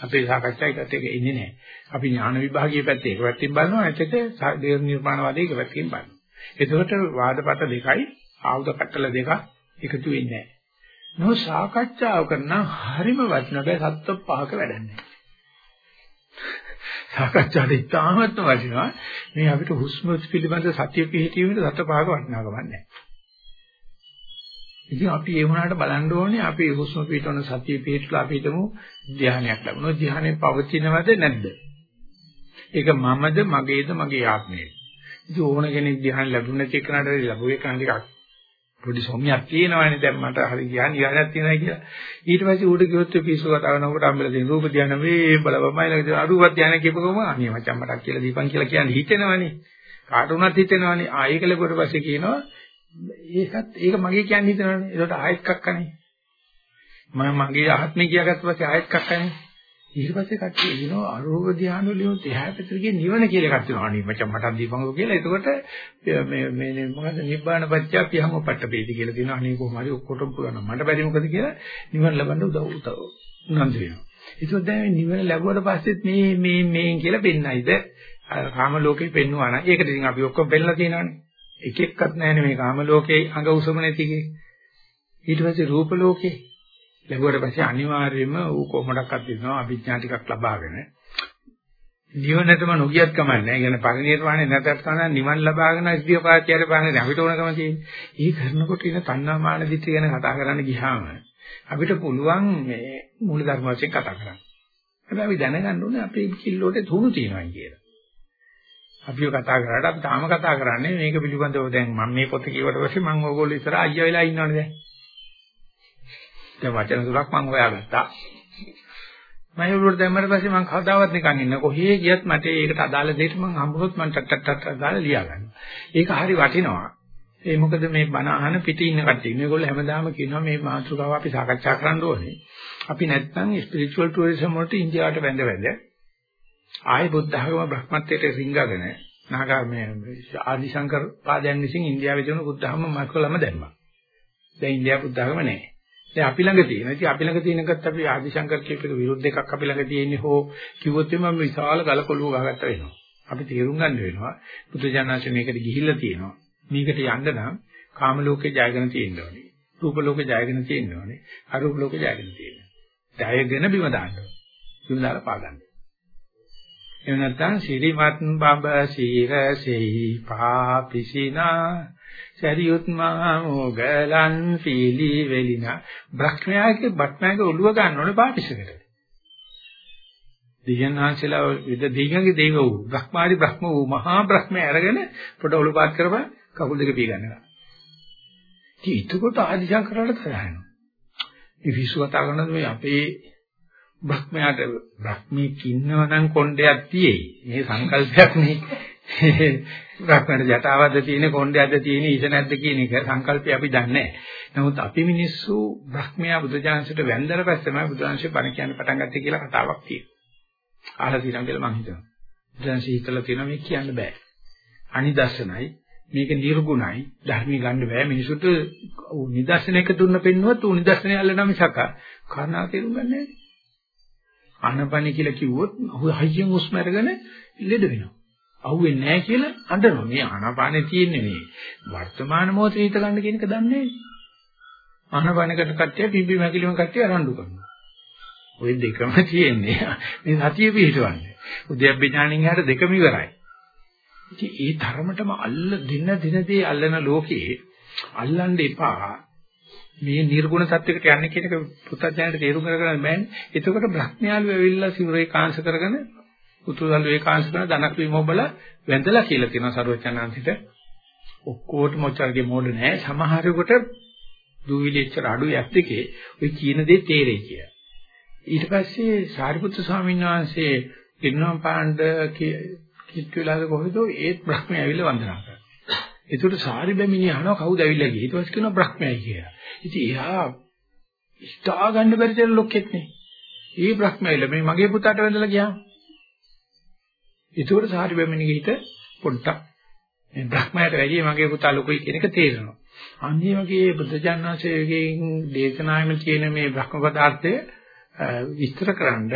අපේ සාකච්ඡා එකත් එක ඉන්නේ නැහැ. අපි ඥාන විභාගයේ පැත්තේ එක පැත්තෙන් බලනවා නැත්නම් දේව නිර්මාණවාදයේ එක පැත්තෙන් බලනවා. එතකොට වාදපත දෙකයි ආයුධ කට්ටල දෙකක් එකතු වෙන්නේ නැහැ. නෝ සාකච්ඡාව කරන හරිම වටින බෑ සත්ව පහක වැඩන්නේ. සාකච්ඡාට ඉතාමත්ම වටිනවා. මේ අපිට හුස්ම පිළිබඳ සතිය පිහිටීමේ සත්ව පහක වටිනාකමක් නැහැ. ඉතින් අපි ඒ වුණාට බලන්න ඕනේ අපි හුස්ම පිටවන සතිය පිටලා අපි හිතමු ධානයක් ලැබුණා. ධානයේ පවතිනවද නැද්ද? ඒක මමද මගේද මගේ ආත්මයේද? ඉතින් ඕන කෙනෙක් ධානය ලැබුණ නැති එකනට ලැබුවේ කන ටිකක් පොඩි සොමියක් තියෙනවානේ දැන් මට හරි ධානය ඉවරයක් තියෙනවා කියලා. ඊට පස්සේ ඌට කිව්වොත් පිස්සු කතා කරනකොට අම්බල දෙන රූප ධානය වේ බලවමයි ළඟ අරුවත් ධානය කියපුවම අනේ මචං මටක් කියලා දීපන් කියලා කියන්නේ හිතෙනවනේ. කාට උනත් හිතෙනවනේ. ආයෙක ලැබුවට පස්සේ කියනවා ඒකත් ඒක මගේ කියන්නේ හිතනවනේ. ඒකට ආයෙත් කක්කනේ. මම මගේ ආත්මය කියාගත්ත පස්සේ ආයෙත් කක්කනේ. ඊට පස්සේ කට්ටිය කියනවා අරෝග ධානය වලින් එහා පැත්තට ගිය නිවන කියලා එකක් තියෙනවා. අනේ මචං මටත් දීපංගෝ කියලා. එතකොට මේ මේ මොකද නිබ්බාන පත්‍ය පියහම පට්ටපේති කියලා තියෙනවා. අනේ කොහොම හරි ඔක්කොටම පුළුවන්. මට බැරි මොකද කියලා නිවන ලබන්න උදව් උදව් උනන්දු වෙනවා. ඒකෝ දැන් නිවන ලැබුවට පස්සෙත් මේ මේ මේ කියලා පෙන්නයිද? කාම ලෝකේ පෙන්නවා නම් ඒකට ඉතින් අපි ඔක්කොම පෙන්නලා තියෙනවානේ. එක එක්කත් නැහැනේ මේ කාම ලෝකේ අඟ උසම නැතිගේ. ඊට පස්සේ රූප ලෝකේ ලැබුවට පස්සේ අනිවාර්යයෙන්ම ඌ කොහොමඩක්වත් දෙනවා අභිඥා ටිකක් ලබාගෙන නිවනටම නොගියත් කමන්නේ. ඒ කියන්නේ පරිණිරවාණය නැතත් කන නිවන් ලබාගෙන ඉස්දිය පාච්චයට පාන්නේ අපිට ඕනකම තියෙන්නේ. ඒ කරනකොට ඉන තණ්හා මාන දිට්ඨිය ගැන කතා කරන්න ගියාම අපිට පුළුවන් මේ මූල ධර්ම වශයෙන් කතා කරන්න. හැබැයි අපි දැනගන්න ඕනේ අපේ කිල්ලෝට තුණු තියෙනවා කියලා. අපිව කතා කරාට අපි තාම කතා කරන්නේ මේක පිළිබඳව දැන් මම මේ පොත කියවට පස්සේ මම ඕගොල්ලෝ ඉස්සරහ අයියා වෙලා ඉන්නවනේ දැන්. දැන් වචන තුනක් මම හොයාගත්තා. මම ඒකට දැම්මට පස්සේ මම කවදාවත් නිකන් ඉන්න කොහේ ගියත් මට ඒකට අදාළ දෙයක් මම හම්බුනොත් මම ටක් ටක් ටක් දාලා ලියා ගන්නවා. ඒක හරි වටිනවා. ඒ මොකද මේ බණ අහන පිටේ ඉන්න කට්ටිය. මේගොල්ලෝ හැමදාම කියනවා මේ මාතෘකාව අපි සාකච්ඡා කරන්න ඕනේ. අපි නැත්තම් ස්පිරිචුවල් ටුවරිසම් වලට ඉන්දියාවට වැඳ වැඳ ආයේ බුද්ධ ධර්ම බ්‍රහ්මත්වයට රිංගගෙන නාගා මේ ආදිශංකර පාදයන් විසින් ඉන්දියාවේ තියෙන බුද්ධ ධර්ම මක්කලම දැම්මා. දැන් ඉන්දියාව බුද්ධ ධර්ම නැහැ. දැන් අපි ළඟ තියෙන. ඉතින් අපි ළඟ තියෙනකත් අපි ආදිශංකර කියප එක විරුද්ධ එකක් අපි ළඟ තියෙන්නේ හෝ කිව්වොත් එimhe විශාල ගලකොළුව ගහගත්ත වෙනවා. අපි තේරුම් ගන්න වෙනවා. බුදුජානනාංශ මේකට ගිහිල්ලා තියෙනවා. මේකට යන්න නම් කාම ලෝකේ ජයගෙන තියෙන්න ඕනේ. රූප ලෝකේ ජයගෙන තියෙන්න ඕනේ. අරූප ලෝකේ ජයගෙන තියෙන්න. ජයගෙන බිම දාන්න ඕනේ. බිම දාලා පාගන්න. එහෙම නැත්නම් සිරිමත් බඹ සීරසෙහි පාපිසිනා සරියුත් මා මොගලන් පීලි වෙලිනා බ්‍රහ්මයාගේ බ්‍රහ්මයාගේ ඔළුව ගන්න ඕනේ පාටිසකට. දිග්ඥාන්සලා විද දිග්ඥගේ දේව වූ බ්‍රහ්මාරි බ්‍රහ්ම වූ මහා බ්‍රහ්මය අරගෙන පොඩ ඔළුව පාත් කරපන් කකුල් දෙක පී ගන්නවා. ඉතින් එතකොට ආදිශංකරට තරහනවා. මේ විශ්ව කතා කරනද මේ අපේ බ්‍රහ්මයාට බ්‍රහ්මීක් ඉන්නවනම් කොණ්ඩයක් තියෙයි. මේ සංකල්පයක් නේ. බ්‍රහ්මයට ජටාවද්ද තියෙන කොණ්ඩයක්ද තියෙන ඊස නැද්ද කියන එක සංකල්පය අපි දන්නේ නමුත් අපි මිනිස්සු බ්‍රහ්මයා බුදුජානසයට වැන්දර පස්සෙමයි බුදුන්සේ බණ කියන්න පටන් ගත්තේ කියලා කතාවක් තියෙනවා. අහලා තියෙනවා කියලා මම හිතනවා. බුදුන්සේ හිතලා තියෙනවා මේ කියන්න බෑ. අනිදර්ශනයි මේක නිර්ගුණයි ධර්මී ගන්න බෑ මිනිසුන්ට නිදර්ශනයක දුන්න පෙන්නුවත් උ නිදර්ශනය අල්ලනවා මිසක කාරණා තේරුම් ගන්න නෑ. ආනපනි කියලා කිව්වොත් හයියෙන් හුස්ම අරගෙන ලෙඩ වෙනවා. අහුවෙන්නේ නැහැ කියලා අඬනවා. මේ ආනාපානේ තියෙන්නේ මේ වර්තමාන මොහොතේ හිත ගන්න කියන එක දන්නේ නැහැ. ආනාපානකට කට්ටිය පිම්බි මැකිලිම කට්ටිය අරන්ඩු කරනවා. ওই දෙකම තියෙන්නේ. මේ සතිය පිටවන්නේ. උද්‍යප්පඥාණින් යාට දෙකම ඉවරයි. ඉතින් ඒ ධර්මතම අල්ල දින දිනදී අල්ලන ලෝකේ අල්ලන්න එපා. මේ නිර්ගුණ සත්‍යයකට යන්නේ කියන එක පුත්තජනට තේරුම් කරගන්න බෑනේ. එතකොට බ්‍රහ්මයාලු ඇවිල්ලා සිවුරේ කාංශ කරගෙන උතුරුදල්ලු ඒකාංශ කරන ධනක් විමෝබල වැඳලා කියලා තියෙනවා සරුවචනාන්තිට. ඔක්කොටම ඔච්චරගේ මෝඩ නෑ. සමහරෙකුට දූවිලි එච්චර අඩු යැත්තකේ ඔය කියන දේ තේරෙයි කියලා. ඊට පස්සේ සාරිපුත්‍ර ස්වාමීන් වහන්සේ පිරිනොම් පාණ්ඩ කිත් වෙලාද කොහෙද ඒත් බ්‍රහ්මයා ඇවිල්ලා වන්දනා කරා. ඒකට සාරි බැමිණි අහනවා කවුද ඇවිල්ලා ගියේ. ඊට පස්සේ කියනවා බ්‍රහ්මයයි කියලා. ඉතින් එයා ඉස්තා ගන්න බැරි දෙයක් ලොක්ෙත් නේ. ඒ බ්‍රහ්මයයිල මේ මගේ පුතාට වැඳලා ගියා. ඒකට සාරි බැමිණි ගිහිට පොඩ්ඩක් මේ බ්‍රහ්මයාට වැඩිය මගේ පුතා ලොකුයි කියන එක තේරෙනවා. අනිත් වගේ බුද්ධජානනාංශයෙන් දේශනාවෙම තියෙන මේ බ්‍රහ්ම පදාර්ථය විස්තරකරනද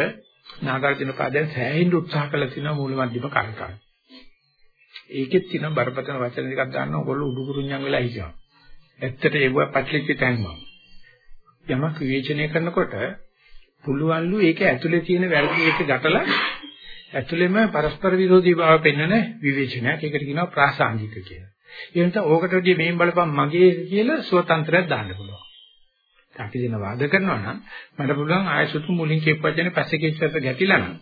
නාගාර්ජුන පාදයන් සෑහෙන්න උත්සාහ කළා තියෙනවා මූල මධ්‍යම කාරකා. ඒකෙත් තියෙන බරපතල වචන ටිකක් ගන්න ඕගොල්ලෝ උඩුකුරුඤ්ඤම් වෙලා හිටියා. ඇත්තට ඒව පැටලිච්ච තැන්ම. යමක් විවේචනය කරනකොට පුළුවන්ලු ඒක ඇතුලේ තියෙන වැරදි එක ගැටලා ඇතුළෙම පරස්පර විරෝධී බව පෙන්වන විවේචනයක්. ඒකට කියනවා ප්‍රාසංගික කියලා. ඒ නිසා ඕකට වැඩිය මෙහෙන් බලපන් මගේ කියලා ස්වතන්ත්‍රයක් දාන්න පුළුවන්. අපි දෙන වාද කරනවා නම් මට පුළුවන් ආයසුතු මුලින් කියපු වචනේ පස්සේ කියච්චට ගැටිලා නම්.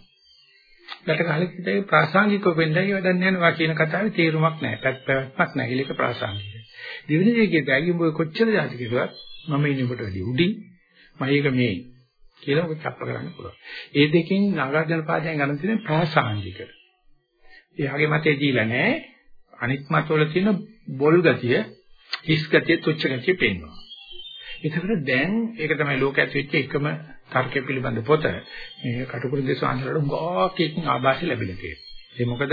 ඊට කලින් කිව්වේ ප්‍රාසංගිකව වෙන්නයි වැඩන්නේ යනවා කියන කතාවේ තේරුමක් නැහැ. පැත්පැත්තක් නැහැ. ඒක ප්‍රාසංගිකයි. දෙවෙනි දේ කියද්දී අයියෝ කොච්චර જાති කිව්වත් මම ඉන්නේ කොට වැඩි උඩින්. මම ඒක මේ කියලා ඔක චප්ප කරන්න පුළුවන්. ඒ දෙකෙන් නගරජන පාදයෙන් ගන්න තියෙන ප්‍රාසංගික. එයාගේ මතේ දීලා නැහැ. අනිත් මතවල තියෙන බොල් ගතිය, හිස් ගතිය, තුච්ච ගතිය පෙන්වනවා. ඒකකට දැන් ඒක තමයි ලෝකයට වෙච්ච එකම තර්කය පිළිබඳ පොත. මේ කටුකුරු දේශාන්තරවල ගෝකකින් ආభాෂ ලැබිලා තියෙනවා. ඒ මොකද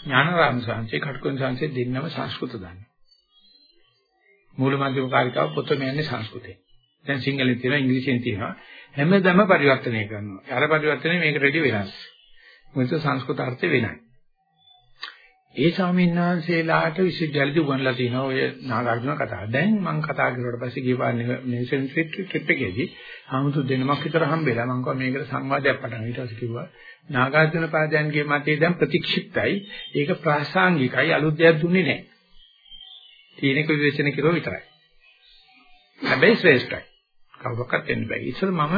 ඥානරාම සංසේ කටුකුරු සංසේ දෙන්නම සංස්කෘත දන්නේ. මූල මධ්‍යම කාරිකාව පොතම යන්නේ සංස්කෘතේ. දැන් සිංහලෙන් තියෙනවා ඉංග්‍රීසියෙන් තියෙනවා. හැමදම පරිවර්තනය කරනවා. අර පරිවර්තනය මේකට රෙඩි වෙනස්. මොකද සංස්කෘත අර්ථය වෙනයි. ඒ ස්වාමීන් වහන්සේලාට විශ්වවිද්‍යාලෙදි උගන්ලා තියෙනවා ඔය නාගාර්ජුන කතාව. දැන් මම කතා කරුවාට පස්සේ ගියපාන්නේ මේසන් ට්‍රිප් එකේදී ආමුතු දෙනමක් විතර හම්බෙලා මම කිව්වා මේකට සංවාදයක් පටන් ඊට පස්සේ කිව්වා නාගාර්ජුන පාදයන්ගේ මතේ දැන් ප්‍රතික්ෂිප්තයි. ඒක ප්‍රාසංගිකයි අලුත් දෙයක් දුන්නේ නැහැ. තීනක විවේචන කිරුවා විතරයි. හැබැයි ශ්‍රේෂ්ඨයි. කවුරක්වත් වෙන්න බෑ. ඉතින් මම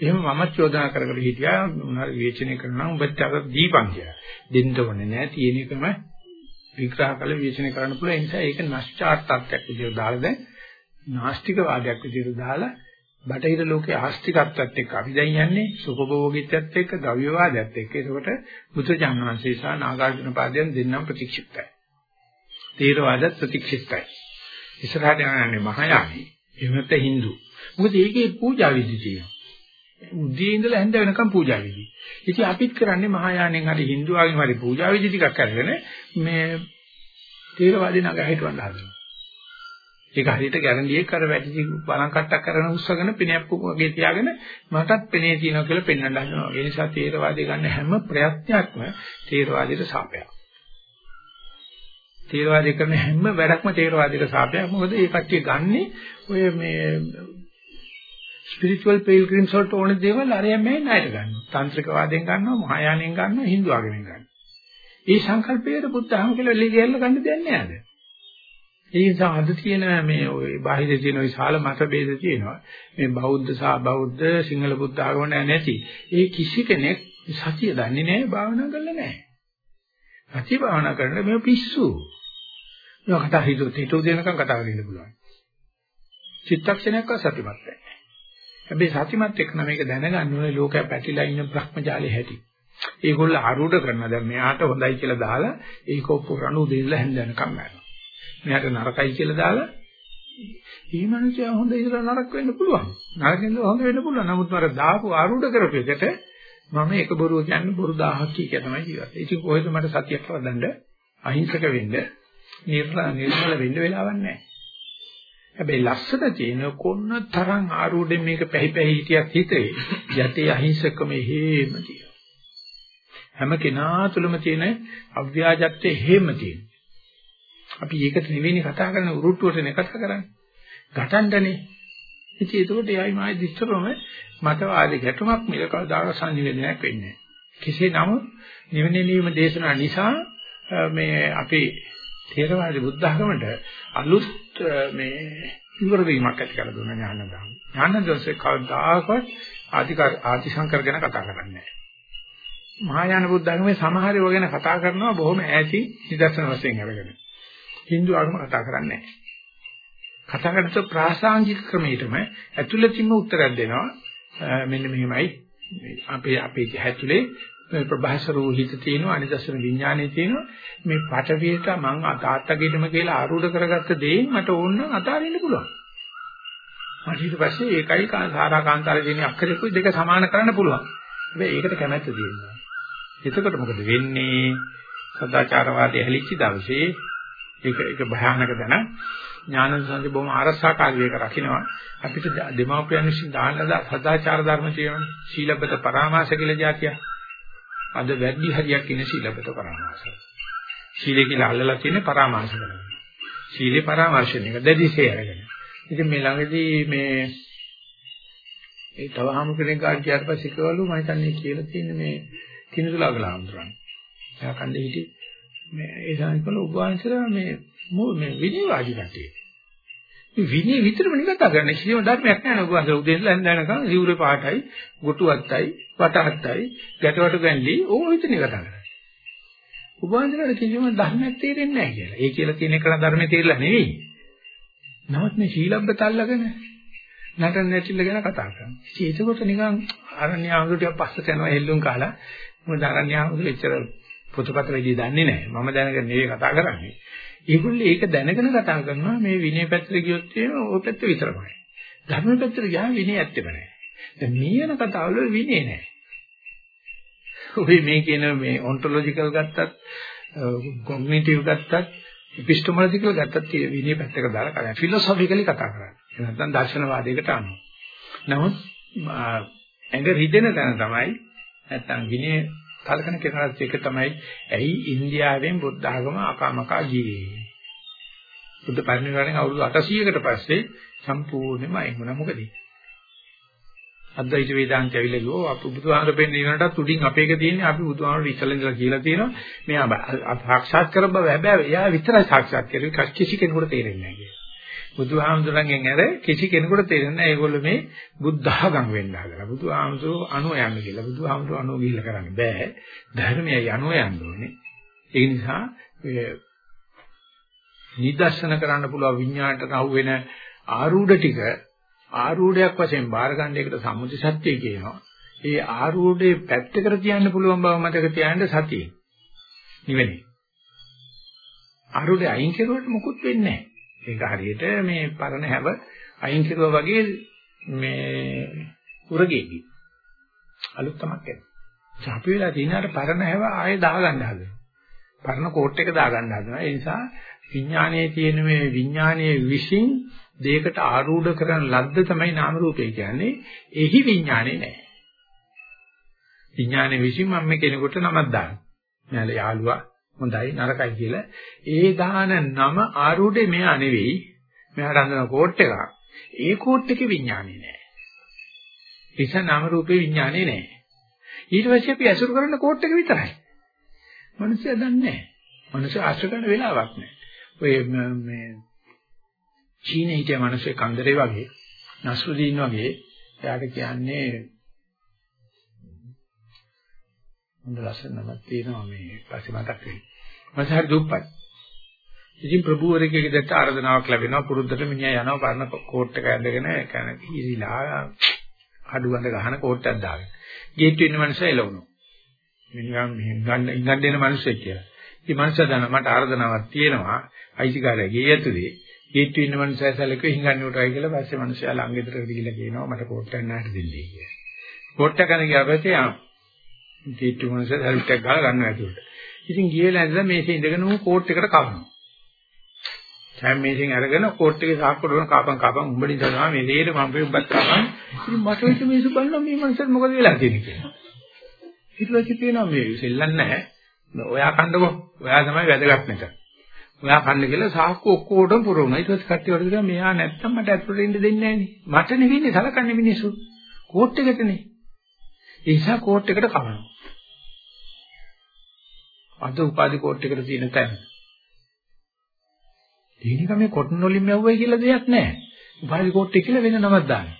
එහෙම මම චෝදනා කර කර හිටියා මොනවා විවේචනය කරනවා උඹට අර දීපන් කියලා. දෙන්න ඕනේ නෑ තියෙන එකම විග්‍රහ කළ විවේචනය කරන්න පුළුවන්. ඒ නිසා ඒක නැස්චාර්ත්‍යක් විදිහට දාලා දැන් නාස්තික වාදයක් විදිහට දාලා බටහිර ලෝකයේ ආස්තිකත්වයට එක්ක අපි දැන් යන්නේ සුඛභෝගීත්වයට එක්ක ගව්‍යවාදයට එක්ක. ඒකට බුදුචාන් වහන්සේ සහ නාගාර්ජුන පාදයන් දෙන්නම් ප්‍රතික්ෂිප්තයි. තේරවාදත් ප්‍රතික්ෂිප්තයි. ඉස්සරහට යන්නේ මහායානි. එහෙම නැත්නම් Hindu. මොකද ඒකේ පූජා විදි තියෙනවා. උදේ ඉඳලා හැන්ද වෙනකම් පූජා විදි. ඉතින් අපිත් කරන්නේ මහායානෙන් හරි Hindu ආගම හරි පූජා විදි ටිකක් කරගෙන මේ තේරවාදී නගා හිටවන්න හදනවා. ඒක හරියට ගැරන්ඩියේ කර වැඩි බලන් කට්ටක් කරන උස්සගෙන පිනයක් වගේ තියාගෙන මටත් පෙනේ තියෙනවා කියලා පෙන්වන්න හදනවා. ඒ නිසා තේරවාදී ගන්න හැම ප්‍රයත්නයක්ම තේරවාදයට සාපයක්. තේරවාදී කරන හැම වැඩක්ම තේරවාදයට සාපයක්. මොකද ඒ කට්ටිය ගන්නේ ඔය මේ ස්පිරිටුවල් පිල්ග්‍රිම්ස් වලට ඕන දේවල් අරයන් මේ ණයට ගන්නවා. තාන්ත්‍රික වාදයෙන් ගන්නවා, මහායානෙන් ගන්නවා, Hindu ආගමෙන් ගන්නවා. මේ සංකල්පයේ බුද්ධහම කියලා ලියලා ගන්න දෙයක් නෑද? ඒ නිසා අද තියෙන මේ ওই බාහිර තියෙන ওই ශාල මතභේද තියෙනවා. මේ බෞද්ධ සහ බෞද්ධ සිංහල බුද්ධ ආගම නැති. ඒ කිසි කෙනෙක් සතිය දන්නේ නැහැ, භාවනා කරලා නැහැ. සතිය භාවනා කරන්න මේ පිස්සු. මේකට හිතුව හිතුව දෙනකම් කතා කරන්න පුළුවන්. චිත්තක්ෂණයක්වත් සතිමත් නැහැ. හැබැයි සතිමත් එක්ක නම් මේක දැනගන්න ඕනේ ලෝකයා පැටිලා ඉන්න භ්‍රමජාලේ හැටි. ඒගොල්ලෝ ආරූඪ කරනවා දැන් මෙයාට හොඳයි කියලා දාලා ඒක ඔප්පු රණු දෙල්ල හැන්දනකම් යනවා. මෙයාට නරකයි කියලා දාලා මේ මිනිස්සයා හොඳ ඉඳලා නරක වෙන්න පුළුවන්. නරක ඉඳලා හොඳ වෙන්න පුළුවන්. නමුත් මර දාපු ආරූඪ කරපු එකට මම එක බොරුව කියන්නේ බොරු 1000ක් කිය තමයි ජීවත්. ඉතින් කොහෙද මට සතියක් වදන්න අහිංසක වෙන්න නිර්මල වෙන්න වෙලාවක් නැහැ. හැබැයි ලස්සන තියෙන කොන්න තරම් ආරූඪෙන් මේක පැහි පැහි හිටියත් හිතේ යතේ අහිංසකම හේම තියෙනවා. හැම කෙනා තුළම තියෙන අව්‍යාජත්වයේ හේම තියෙන. අපි ඒකට නෙවෙයි කතා කරන්නේ උරුට්ටුවටනේ කතා කරන්නේ. ගටණ්ඩනේ. ඉතින් ඒකට එයයි මායි දිස්තරම මතවාදී ගැටුමක් මිල කවදාක සංනිවේදනයක් වෙන්නේ නැහැ. කෙසේ නමුත් නිවනීම දේශනා නිසා මේ අපේ තේරවාදී බුද්ධ ධර්මයට අලුත් මේ ඉවර වීමක් ඇති කරලා දුන්න ඥානදාන. ඥානදෝෂේ කවදාකවත් ආධිකාර ආධිසංකර ගැන කතා කරන්නේ නැහැ. මහායාන බුද්ධ ධර්මයේ සමහර ඒවා ගැන කතා කරනවා බොහොම ඈති නිදර්ශන වශයෙන් අරගෙන. Hindu ආගම කතා කරන්නේ නැහැ. කතා කරද්දී ප්‍රාසංගික ක්‍රමයටම ඇතුළතින්ම උත්තරයක් දෙනවා. මෙන්න මෙහෙමයි අපේ අපේ ඇතුලේ ප්‍රභාසරෝ හිත තියෙනවා අනිදර්ශන විඥානයේ තියෙනවා. මේ පටවියට මං තාත්තගෙදම කියලා ආරූඪ කරගත්ත දෙයින් මට ඕන නම් අතාරින්න පුළුවන්. මට ඊට පස්සේ ඒකයි සාරා කාන්තාරේ තියෙන අක්ෂරකුයි දෙක සමාන කරන්න පුළුවන්. හැබැයි ඒකට කැමැත්ත තියෙනවා. එතකොට මොකද වෙන්නේ? සදාචාරවාදී හැලිච්ච දවසේ ඒක ඒක භයානක දන ඥානසංජ බොහොම ආරක්ෂාකාරී එක රකින්නවා. අපිට දෙමාපියන් විසින් දාන සදාචාර ධර්ම තියෙනවා. සීලබ්බත පරාමාස කියලා જાතිය අද වැඩි හරියක් ඉන්නේ සීලබ්බත පරාමාස. සීලය කියලා අල්ලලා තියෙන්නේ පරාමාස කරනවා සීලේ පරාමර්ශන එක දැඩිසේ අරගෙන. ඉතින් මේ ළඟදී මේ ඒ තව හමු කෙනෙක් ගාඩ ගියාට පස්සේ කවලු මම හිතන්නේ කියලා තියෙන්නේ මේ කිනුසුලාගලා හම්තුරන්. එයා කන්නේ හිටි මේ ඒ සානිකල උපවාසලා මේ මේ විනයවාදී කටේ. මේ විනය විතරම නිකතා කරන්න කිසිම ධර්මයක් නැහැ නේද උපවාස උදේ ඉඳලා හැන්දෑනකම් සිවුරේ පාටයි, ගොටු අත්තයි, වට අත්තයි, ගැටවට ගැන්ලි ඕක විතර නිකතා කරන්නේ. උපවාසවල කිසිම ධර්මයක් තේරෙන්නේ නැහැ කියලා. ඒ කියලා තියෙන එක ධර්මයේ තේරිලා නෙවෙයි. නමුත් මේ ශීලබ්බත අල්ලගෙන නටන නැටිල්ල ගැන කතා කරනවා. ඉතින් ඒකකොට නිකන් අරණ්‍ය ආමුදු ටිකක් පස්සට යනවා හෙල්ලුම් කාලා. මොකද අරණ්‍ය ආමුදු එච්චර පොතපත වෙදී දන්නේ නැහැ. මම දැනගෙන නෙවෙයි කතා කරන්නේ. ඒගොල්ලෝ ඒක දැනගෙන කතා කරනවා මේ විනය පැත්තට ගියොත් තියෙන ඕක පැත්ත විතරමයි. ධර්ම පැත්තට ගියාම විනය ඇත්තෙම නැහැ. දැන් මේ යන කතාවල විනය නැහැ. ඔය මේ කියන මේ ඔන්ටොලොජිකල් ගත්තත් කොග්නිටිව් ගත්තත් ඉපිස්ටමොලොජිකල් ගත්තත් විනය පැත්තක දාලා කරන්නේ. ෆිලොසොෆිකලි කතා කරන්නේ. නැත්නම් දර්ශනවාදයකට අනුව. නමුත් ඇඟ රිදෙන තැන තමයි නැත්නම් විනය කල්කන කෙනාට එක තමයි ඇයි ඉන්දියාවෙන් බුද්ධ ආගම අකාමකා ගියේ. බුද්ධ පරිනිර්වාණයෙන් අවුරුදු 800කට පස්සේ සම්පූර්ණයෙන්ම අයින් වුණා මොකද? අද්වෛත වේදාන්තය ඇවිල්ලා ගියෝ අපි බුදුහාමර පෙන්නේ ඉවරටත් උඩින් අපේක තියෙන්නේ අපි බුදුහාමර ඉස්සෙල්ලා ඉඳලා කියලා තියෙනවා මෙයා සාක්ෂාත් කරබ හැබැයි එයා විතරයි සාක්ෂාත් කරේ කිසි කෙනෙකුට තේරෙන්නේ නැහැ කියලා. බුදුහාමුදුරන්ගෙන් ඇර කිසි කෙනෙකුට තේරෙන්නේ නැහැ ඒගොල්ලෝ මේ බුද්ධඝම් වෙන්න හදලා. බුදුහාමුදුරෝ අනු යන්න කියලා. බුදුහාමුදුරෝ අනු ගිහිල්ලා කරන්න බෑ. ධර්මයයි අනු යන්න ඕනේ. ඒ නිසා නිදර්ශන කරන්න පුළුවන් විඥාණයට අහු වෙන ආරූඪ ටික ආරූඪයක් වශයෙන් බාර ගන්න එකට සම්මුති සත්‍යය කියනවා. ඒ ආරූඪේ පැත්තකට තියන්න පුළුවන් බව මතක තියාගන්න සතිය. නිවෙන්නේ. ආරූඪය අයින් කරුවට මොකුත් වෙන්නේ නැහැ. ඒක හරියට මේ පරණ හැව අයින් කරුවා වගේ මේ උරගෙඩි. අලුත් තමක් එනවා. අපි වෙලා තියෙනාට පරණ හැව ආයෙ දාගන්න හදනවා. පරණ කෝට් එක දාගන්න හදනවා. ඒ නිසා විඥානයේ තියෙන මේ විඥානයේ විශ්ින් දෙයකට ආරූඪ කරන ලද්ද තමයි නාම රූපය කියන්නේ. එහි විඥානේ නැහැ. විඥානයේ විශ්ින් මම කෙනෙකුට නමක් දානවා. මම යාළුවා හොඳයි නරකයි කියලා. ඒ දාන නම ආරූඪේ මෙයා නෙවෙයි. මෙයාට අඳන කෝට් එකක්. ඒ කෝට් එකේ විඥානේ නෑ. ඒස නාම රූපේ විඥානේ නෑ. ඊට පස්සේ අපි අසුර කරන කෝට් එක විතරයි. මනුස්සය දන්නේ නෑ. මනුස්සය ආශ්‍රය කරන වෙලාවක් නෑ. ඔය මේ චීනේ හිටිය මිනිස්සේ කන්දරේ වගේ නස්රුදීන් වගේ එයාට කියන්නේ හොඳ ලස්සන නමක් තියෙනවා මේ පස්සේ මතක් වෙයි. මම හරි දුප්පත්. ඉතින් ප්‍රභූවරයෙක්ගේ දැක්ක ආරාධනාවක් ලැබෙනවා පුරුද්දට මිනිහා යනවා පරණ කෝට් එක ඇඳගෙන කන කීරිලා අඩු ගඳ ගහන කෝට් එකක් දාගෙන. ගේට්ටු ඉන්න මනුස්සයා එළවුණා. මිනිහා ගන්න ඉංගන් දෙන මිනිස්සෙක් කියලා. ඉතින් මනුස්සයා දන්නා මට ආරාධනාවක් තියෙනවා අයිතිකාරය ගේ ඇතුලේ. ගේට්ටු ඉන්න මනුස්සයා සැලකුවේ හිඟන්නේ උටයි කියලා පස්සේ මනුස්සයා ළඟ ගෙදර ගිහිල්ලා කියනවා මට කෝට් එකක් නැහැට දෙන්නේ කියලා. කෝට් එක ගන්න ගියා පස්සේ කීට්ටු මොනස සල්ට් එකක් ගාලා ගන්නවා ඇතුළට. ඉතින් ගියලා ඉඳලා මේසේ ඉඳගෙන ඌ කෝට් එකට කවනවා. දැන් මේසෙන් අරගෙන කෝට් එකේ සාක්කුවට වුණ කපන් කපන් උඹ නිසා මේ දෙයට මම පෙන්නපත් කරනවා. ඉතින් මට හිත මේසු බලනවා මේ මනසට මොකද වෙලා තියෙන්නේ කියලා. ඊට පස්සේ කියනවා මේ සෙල්ලන්නේ නැහැ. ඔයා කන්නකො. ඔයා තමයි වැදගත් නැත. ඔයා කන්න කියලා සාක්කු ඔක්කොටම පුරවනවා. ඊට පස්සේ කට්ටිය වලට කියනවා මෙයා නැත්තම් මට ඇතුළට ඉන්න දෙන්නේ නැහනේ. මට නෙවෙන්නේ සලකන්නේ මිනිස්සු. කෝට් එකටනේ. ඒ නිසා කෝට් එකට කවනවා. අද උපාධි කෝට් එකට තියෙන තැන. ඒනික මේ කොටන් වලින් මැව්වයි කියලා දෙයක් නැහැ. උපාධි කෝට් එක කියලා වෙන නමක් දානවා.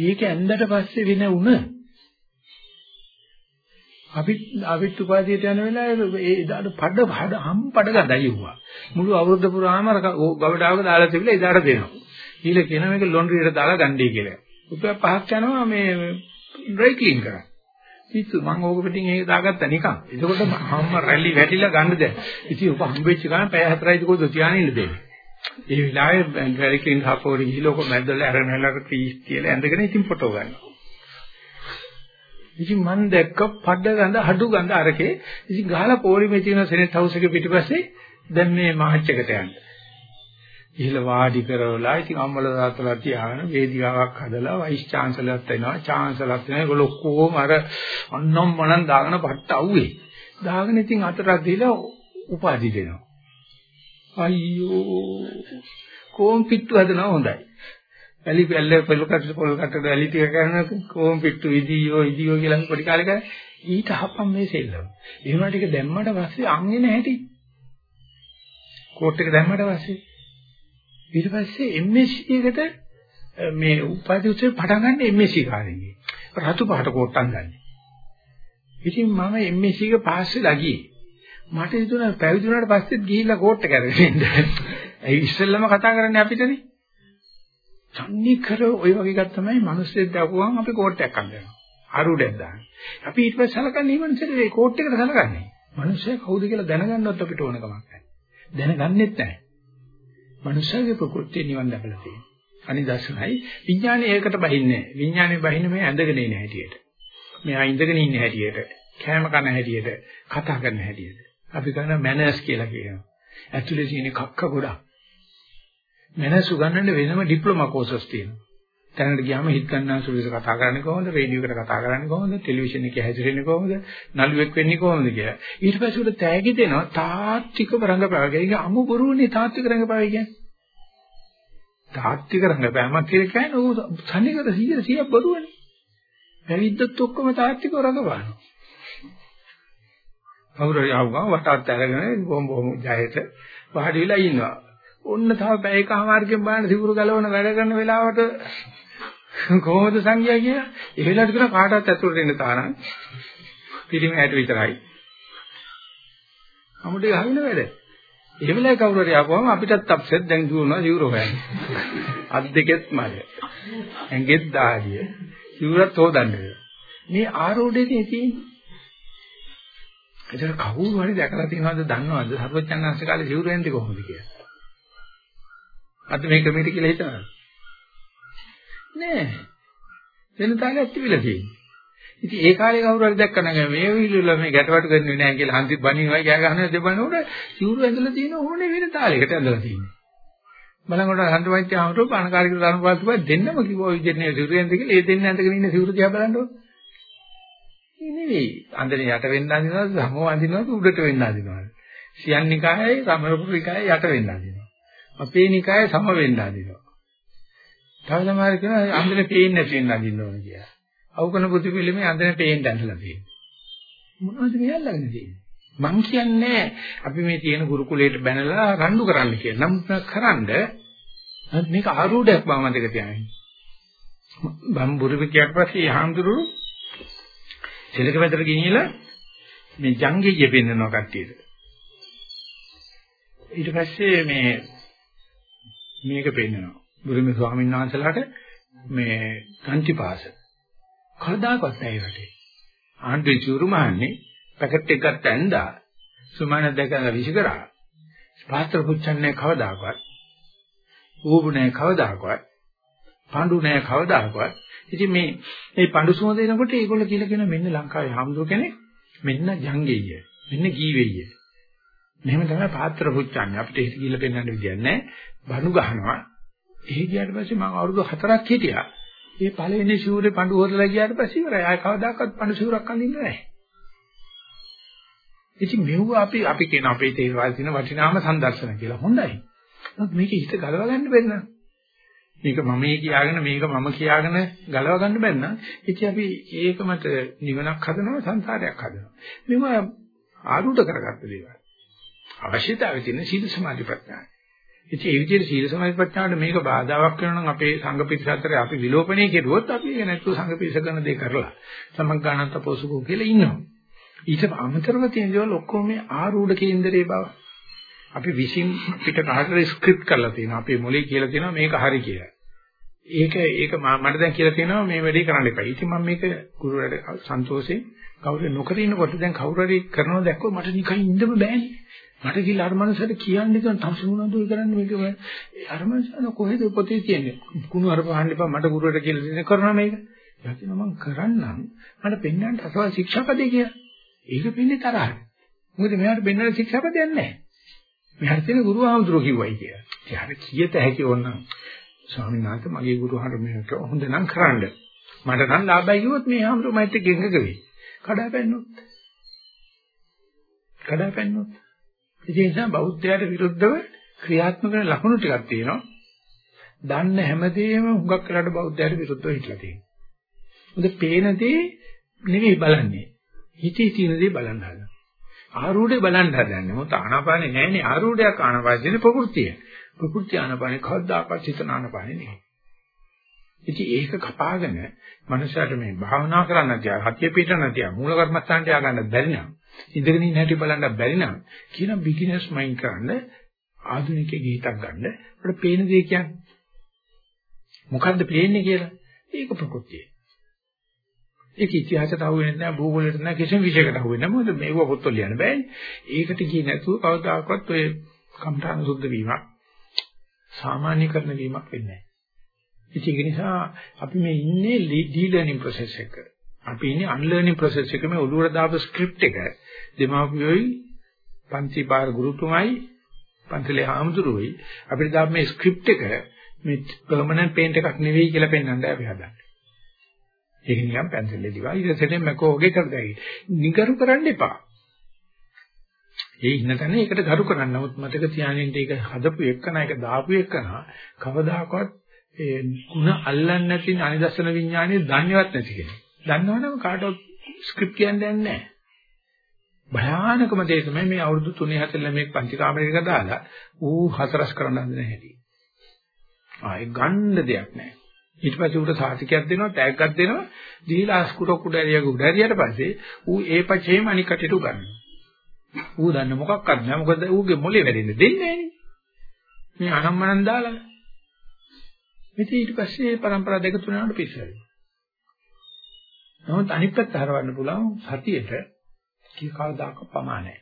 ඒක ඇඳට පස්සේ වෙන උන අපි අපිත් උපාධියට යන වෙලාවේ ඒ එදාට පඩ පඩ හම් පඩ ගඳයි වුණා. මුළු අවුරුද්ද පුරාම අර ගවඩාවක දාලා තිබිලා එදාට දෙනවා. ඊළ කියන මේක ලොන්ඩ්‍රියට දාලා ගන්නයි කියලා. රුපියල් 5ක් යනවා මේ ඩ්‍රයි ක්ලීන් කරා. පිස්සු මම ඕක පිටින් ඒක දාගත්තා නිකන්. එතකොට හම්ම රැලි වැටිලා ගන්න දැන්. ඉතින් ඔබ හම්බෙච්ච ගමන් පැය 4යිද කොහොද තියාගෙන ඉන්න දෙන්නේ. ඒ වෙලාවේ ඩ්‍රයි ක්ලීන් හපෝරි ගිහලා ඔක මැදලා අරගෙන හැලකට පීස් තියලා ඇඳගෙන ඉතින් ෆොටෝ ගන්නවා. ඉතින් මම දැක්ක පඩ ගඳ හඩු ගඳ අරකේ ඉතින් ගහලා පොලිමේ තියෙන සෙනෙට් හවුස් එකේ පිටිපස්සේ දැන් මේ මහච් එකට යන්නේ. ඉහළ වාඩි කරවලා ඉතින් අම්මලා තාත්තලා තියාගෙන වේදිකාවක් හදලා වයිස් චාන්සලර්ත් වෙනවා චාන්සලර්ත් වෙනවා ඒගොල්ලෝ ඔක්කොම අර අන්නම් මනන් දාගෙන පට්ට අවුවේ. දාගෙන ඉතින් අතරක් දීලා උපාධි දෙනවා. අයියෝ! කොම් පිට්ටු හදනවා හොඳයි. වැලි පැල්ල පොල් කටට පොල් කටට වැලි ටික කරන කොම් පිට්ටු ඉදියෝ ඉදියෝ කියලා පොඩි කාලේ කරා ඊට හපම් මේ සෙල්ලම. ඒ වුණා ටික දැම්මට පස්සේ අංගේ නැහැටි. කෝට් එක දැම්මට පස්සේ ඊට පස්සේ MSc එකට මේ උපාධි උත්සව පටන් ගන්න MSc කාර්යයේ. රතු පහට කෝට්ටම් ගන්න. ඉතින් මම MSc එක පාස් වෙලා ගියේ. මට හිතුණා පැවිදි වුණාට පස්සෙත් ගිහිල්ලා කෝට් එක අරගෙන ඉන්න. ඒ ඉස්සෙල්ලම කතා කරන්නේ අපිටනේ. තන්නේ කර ওই වගේ එකක් තමයි මිනිස්සෙක් දාපුවම අපි කෝට් එකක් අඳිනවා. ආරුඩයක් දාන. අපි ඊට පස්සේ සලකන්නේ ඊමණසෙට ඒ කෝට් එකට සලකන්නේ. මිනිස්සයා කවුද කියලා දැනගන්නවත් අපිට ඕන කමක් නැහැ. දැනගන්නෙත් නැහැ. මනුෂ්‍යගේ ප්‍රകൃතිය නිවන් දැකලා තියෙනවා. අනිදර්ශනයි විඥානය ඒකට බහින්නේ විඥානය බහින්නේ මේ ඇඳගෙන ඉන්න හැටියට. මෙයා ඉඳගෙන ඉන්න හැටියට, කෑම කන හැටියට, කතා කරන හැටියට. අපි කරන මැනර්ස් කියලා කියනවා. ඇතුලේ තියෙන කක්ක ගොඩක්. මැනර්ස් උගන්වන්න වෙනම ඩිප්ලෝමා කෝසස් තියෙනවා. තැනකට ගියාම හිත ගන්නාසුලු විදිහට කතා කරන්නේ කොහොමද? රේඩියෝ එකට කතා කරන්නේ කොහොමද? ටෙලිවිෂන් එකේ හැසිරෙන්නේ කොහොමද? නළුවෙක් වෙන්නේ කොහොමද කියලා. ඊට පස්සේ උඩ තෑගි දෙනවා තාත්වික රංගපෑම. ඒක අමු බොරුනේ තාත්වික රංගපෑම කියන්නේ. තාත්වික රංගපෑමක් කියලා කියන්නේ ඕ සනිකර 100 100ක් බොරුවනේ. පැවිද්දත් ඔක්කොම තාත්විකව රංගපානවා. කවුරු යවුවා වටත් අරගෙන බොම් බොම් ජයයට වාඩි වෙලා ඉන්නවා. ඔන්න තව පැයකමාරකින් බලන්න සිවුරු ගලවන වැඩ කරන වෙලාවට කොහොමද සංගය කියලා? ඒ වෙලාවට කියන කාටවත් ඇතුළට එන්න තාරන්. පිළිම ඇට විතරයි. අමුඩේ ගහින වැඩ. ඒ වෙලාවේ කවුරු හරි ආපුවම අපිටත් අප්සෙට් දැන් දුවනවා සිවුර හොයන්න. අත් දෙකෙත් මල. ඇඟෙත් දාඩිය. සිවුරත් හොදන්නේ. මේ ආරෝඩේදී තියෙන්නේ. ඒතර කවුරු හරි දැකලා තියෙනවද දන්නවද සර්වඥාන්සේ කාලේ සිවුර එන්නේ කොහොමද කියලා? අද මේ ක්‍රමයට කියලා හිතනවා. නෑ. වෙන තාලයක් තිබිලා තියෙන්නේ. ඉතින් ඒ කාලේ කවුරු හරි දැක්කම මේ විලුල මේ ගැටවට කරන්නේ නැහැ කියලා හන්දි බණිනවා ගෑ ගහනවා දෙබනෝට සිවුරු ඇඳලා තියෙන ඕනේ වෙන තාලයකට ඇඳලා තියෙන්නේ. බලනකොට හන්දවයිත්‍ය ආමතු පණකාරික ධර්මපාලතුමා දෙන්නම කිව්වා විදිහේ සිවුරු ඇඳ කියලා ඒ දෙන්න ඇඳගෙන ඉන්න සිවුරු දිහා බලන්නකො. ඒ නෙවෙයි. අන්දරේ යට වෙන්න අඳිනවද සමෝ අඳිනවද උඩට වෙන්න අඳිනවද? සියන්නිකායයි සමරපුරිකායයි යට වෙන්න අඳිනවා. අපේ නිකායේ සම වෙන්න අඳිනවා. තව සමහර කියනවා අන්දරේ පේන්නේ නැති වෙන්න අඳින්න ඕන කියලා. අවකන බුදු පිළිමේ අඳින පේන්න ඇඳලා තියෙනවා. මොනවද මේ අල්ලගෙන තියෙන්නේ? මං කියන්නේ අපි මේ තියෙන ගුරුකුලයට බැනලා රණ්ඩු කරන්න කියලා. නම් කරන්ඩ මේක ආරූඪයක් බව මතක තියාගන්න. බම්බුරු කියට පස්සේ යහම්දුරු සෙලක වැදට ගෙනියලා මේ ජංගීය පෙන්නනවා කට්ටියට. ඊට පස්සේ මේ මේක පෙන්වනවා. බුදුම ස්වාමීන් වහන්සේලාට මේ කන්තිපාස කවදාකවත් නැහැ රටේ. ආන්දේ චුරුමාන්නේ පැකට් එකක් ගත්ත ඇඳා සුමාන දැකලා විසිකරා. පාත්‍ර පුච්චන්නේ කවදාකවත්. ඌබු නැහැ කවදාකවත්. පඬු නැහැ කවදාකවත්. ඉතින් මේ මේ පඬු සුවඳ එනකොට ඒගොල්ලෝ කියලා කියන මෙන්න ලංකාවේ හම්දු කෙනෙක් මෙන්න ජංගෙය. මෙන්න ගීවෙය. මෙහෙම තමයි පාත්‍ර පුච්චන්නේ. අපිට ඒක කියලා පෙන්වන්න විදියක් නැහැ. බණු ගහනවා. ඒ ගියාට පස්සේ මම අවුරුදු 4ක් හිටියා. මේ පළවෙනි ෂූරේ පඳු හොරලා ගියාට පස්සේ ඉවරයි. ආය කවදාකවත් පඳු ෂූරක් අඳින්න නැහැ. ඉතින් මෙව අපි අපි කියන අපේ තේරවාද තියෙන වටිනාම සංදර්ශන කියලා. හොඳයි. නමුත් මේක හිත ගලව ගන්න බැරි නම් මේක මමයි කියාගෙන මේක මම කියාගෙන ගලව ගන්න බැන්න. ඉතින් අපි ඒක මත නිවනක් හදනවා සංසාරයක් හදනවා. මේව ආරූඪ කරගත්ත දේවල්. අවශ්‍යතාවය තියෙන සීල සමාධි ප්‍රඥා. ඉතින් ඒ විදිහට සීල සමාධි ප්‍රඥාවට මේක බාධාවක් වෙනවා නම් අපේ සංඝ පිරිස අතර අපි විලෝපණය කෙරුවොත් අපි ඒක නැතුව සංඝ පිරිස කරන දේ කරලා සමග්ගානන්ත පොසුකෝ කියලා ඉන්නවා. ඊට අමතරව තියෙන දේවල් ඔක්කොම මේ ආරූඪ කේන්දරේ බව. අපි විසින් පිට කාටද ස්ක්‍රිප්ට් කරලා තියෙනවා. අපේ මොලේ කියලා තියෙනවා මේක හරි කියලා. ඒක ඒක මට දැන් කියලා තියෙනවා මේ වැඩේ කරන්න එපා. ඉතින් මම මේක ගුරුවරයාට සන්තෝෂයෙන් කවුරු නොකර ඉන්නකොට දැන් කවුරු හරි කරනවා දැක්කොත් මට නිකන් ඉන්නම බෑනේ. මට කියලා අර මනසට කියන්න දෙන තමසුණාද ඔය කරන්නේ මේක අර මනසන කොහෙද පොතේ තියෙන්නේ? කුණු අර පහන්න එපා මට ගුරුවරට කියලා දෙන්න කරනවා මේක. යකින මම කරන්නම්. මට පෙන්වන්න අසවල් ශික්ෂාපදේ කියලා. ඒක පෙන්නේ තරහට. මොකද මෙයාට පෙන්වන්න ශික්ෂාපදයක් නැහැ. මෙයාට තියෙන ගුරු ආමතුරු කිව්වයි කියලා. එයාට කීයට හැකි ඕනනම් ස්වාමීන් වහන්සේ මගේ ගුරුහාර මේක හොඳ නම් කරන්න. මට නම් ලාභයි කිව්වොත් මේ ආමතුරු මයිත් ගෙංගක වෙයි කඩාපැන්නොත්. කඩාපැන්නොත්. ඒ නිසා බෞද්ධයාට විරුද්ධව ක්‍රියාත්මක වෙන ලක්ෂණ ටිකක් තියෙනවා. දන්න හැමදේම හුඟක් වෙලාට බෞද්ධයාට විරුද්ධව හිටලා තියෙනවා. මොකද පේන දේ නෙවෙයි බලන්නේ. හිතේ තියෙන දේ බලන්න හදනවා. ආරූඪය බලන්න හදන්නේ. මොකද ආනාපානේ නැහැනේ ආරූඪයක් ආනාපානේ ප්‍රകൃතිය. ප්‍රകൃති ආනාපානේ කවදාකවත් හිතන ආනාපානේ නෙවෙයි. ඉතින් ඒක කපාගෙන මනුෂයාට මේ භාවනා කරන්න තියා, හත්ය පිටන තියා, මූල කර්මස්ථානට ය아가න්න බැරි නම් ඉඳගෙන ඉන්න හැටි බලන්න බැරි නම් කියන බිග්ිනර්ස් මයින්ඩ් කරන්න ආධුනිකයේ ගීතක් ගන්න අපිට පේන දේ කියන්නේ මොකද්ද පේන්නේ කියලා ඒක ප්‍රകൃතිය. ඒක ඉතිහාසයට අහු වෙන්නේ නැහැ භූගෝලයට නැහැ කිසිම විෂයකට අහු වෙන්නේ නැහැ මොකද මේව පොත්වල ලියන්න බෑනේ. ඒකට ගියේ නැතුව කවදාකවත් ඔය කම්ඨාන සුද්ධ වීමක් සාමාන්‍යකරණ වීමක් වෙන්නේ නැහැ. ඒක නිසා අපි මේ ඉන්නේ ඩී ලර්නින් ප්‍රොසෙස් එකක. අපි ඉන්නේ අන්ලර්නින් ප්‍රොසෙස් එකේ මේ ඔළුවට දාපු ස්ක්‍රිප්ට් එක දෙමාපියෝයි පන්ති පාර ගුරුතුමයි පන්සලේ හාමුදුරුවෝයි අපිට දාපු මේ ස්ක්‍රිප්ට් එක මේ පර්මනන්ට් පේන්ට් එකක් නෙවෙයි කියලා පෙන්වන්නයි අපි හදන්නේ. ඒක නිකන් පැන්සලේ දිවා ඉතින් මැකෝ වගේ කරදයි. නිගරු කරන්න එපා. ඒ ඉන්න තැන ඒකට ගරු කරන්න. නමුත් මතක තියාගන්න ඒක හදපු එකන එක දාපු එකන කවදාකවත් ඒ ಗುಣ අල්ලන්නේ නැති අනිදර්ශන විඥානයේ දන්නේවත් නැති කෙනෙක්. දන්නවනම් කාටවත් ස්ක්‍රිප්ට් කියන්නේ නැහැ. භයානකම දේ තමයි මේ අවුරුදු 3 4 ළමෙක් පන්ති කාමරයක දාලා ඌ හතරස් කරන්න හදන හැටි. ආයේ ගන්න දෙයක් නැහැ. ඊට පස්සේ ඌට සාතිකයක් දෙනවා, ටැග්ගක් දෙනවා, දීලා අස්කුට කුඩ ඇරියක උඩ ඇරියට පස්සේ ඌ ඒ පචේම අනික් කටට උගන්වනවා. ඌ දන්නේ මොකක්වත් නැහැ. මොකද ඌගේ මොලේ වැඩෙන්න දෙන්නේ නැහැ මේ අනම්මනම් දාලා. ඉතින් ඊට පස්සේ પરම්පරා දෙක තුනකට පිස්සුයි. නමුත් අනිත් පැත්ත හරවන්න පුළුවන් සතියේට කී කවදාක ප්‍රමාණයි.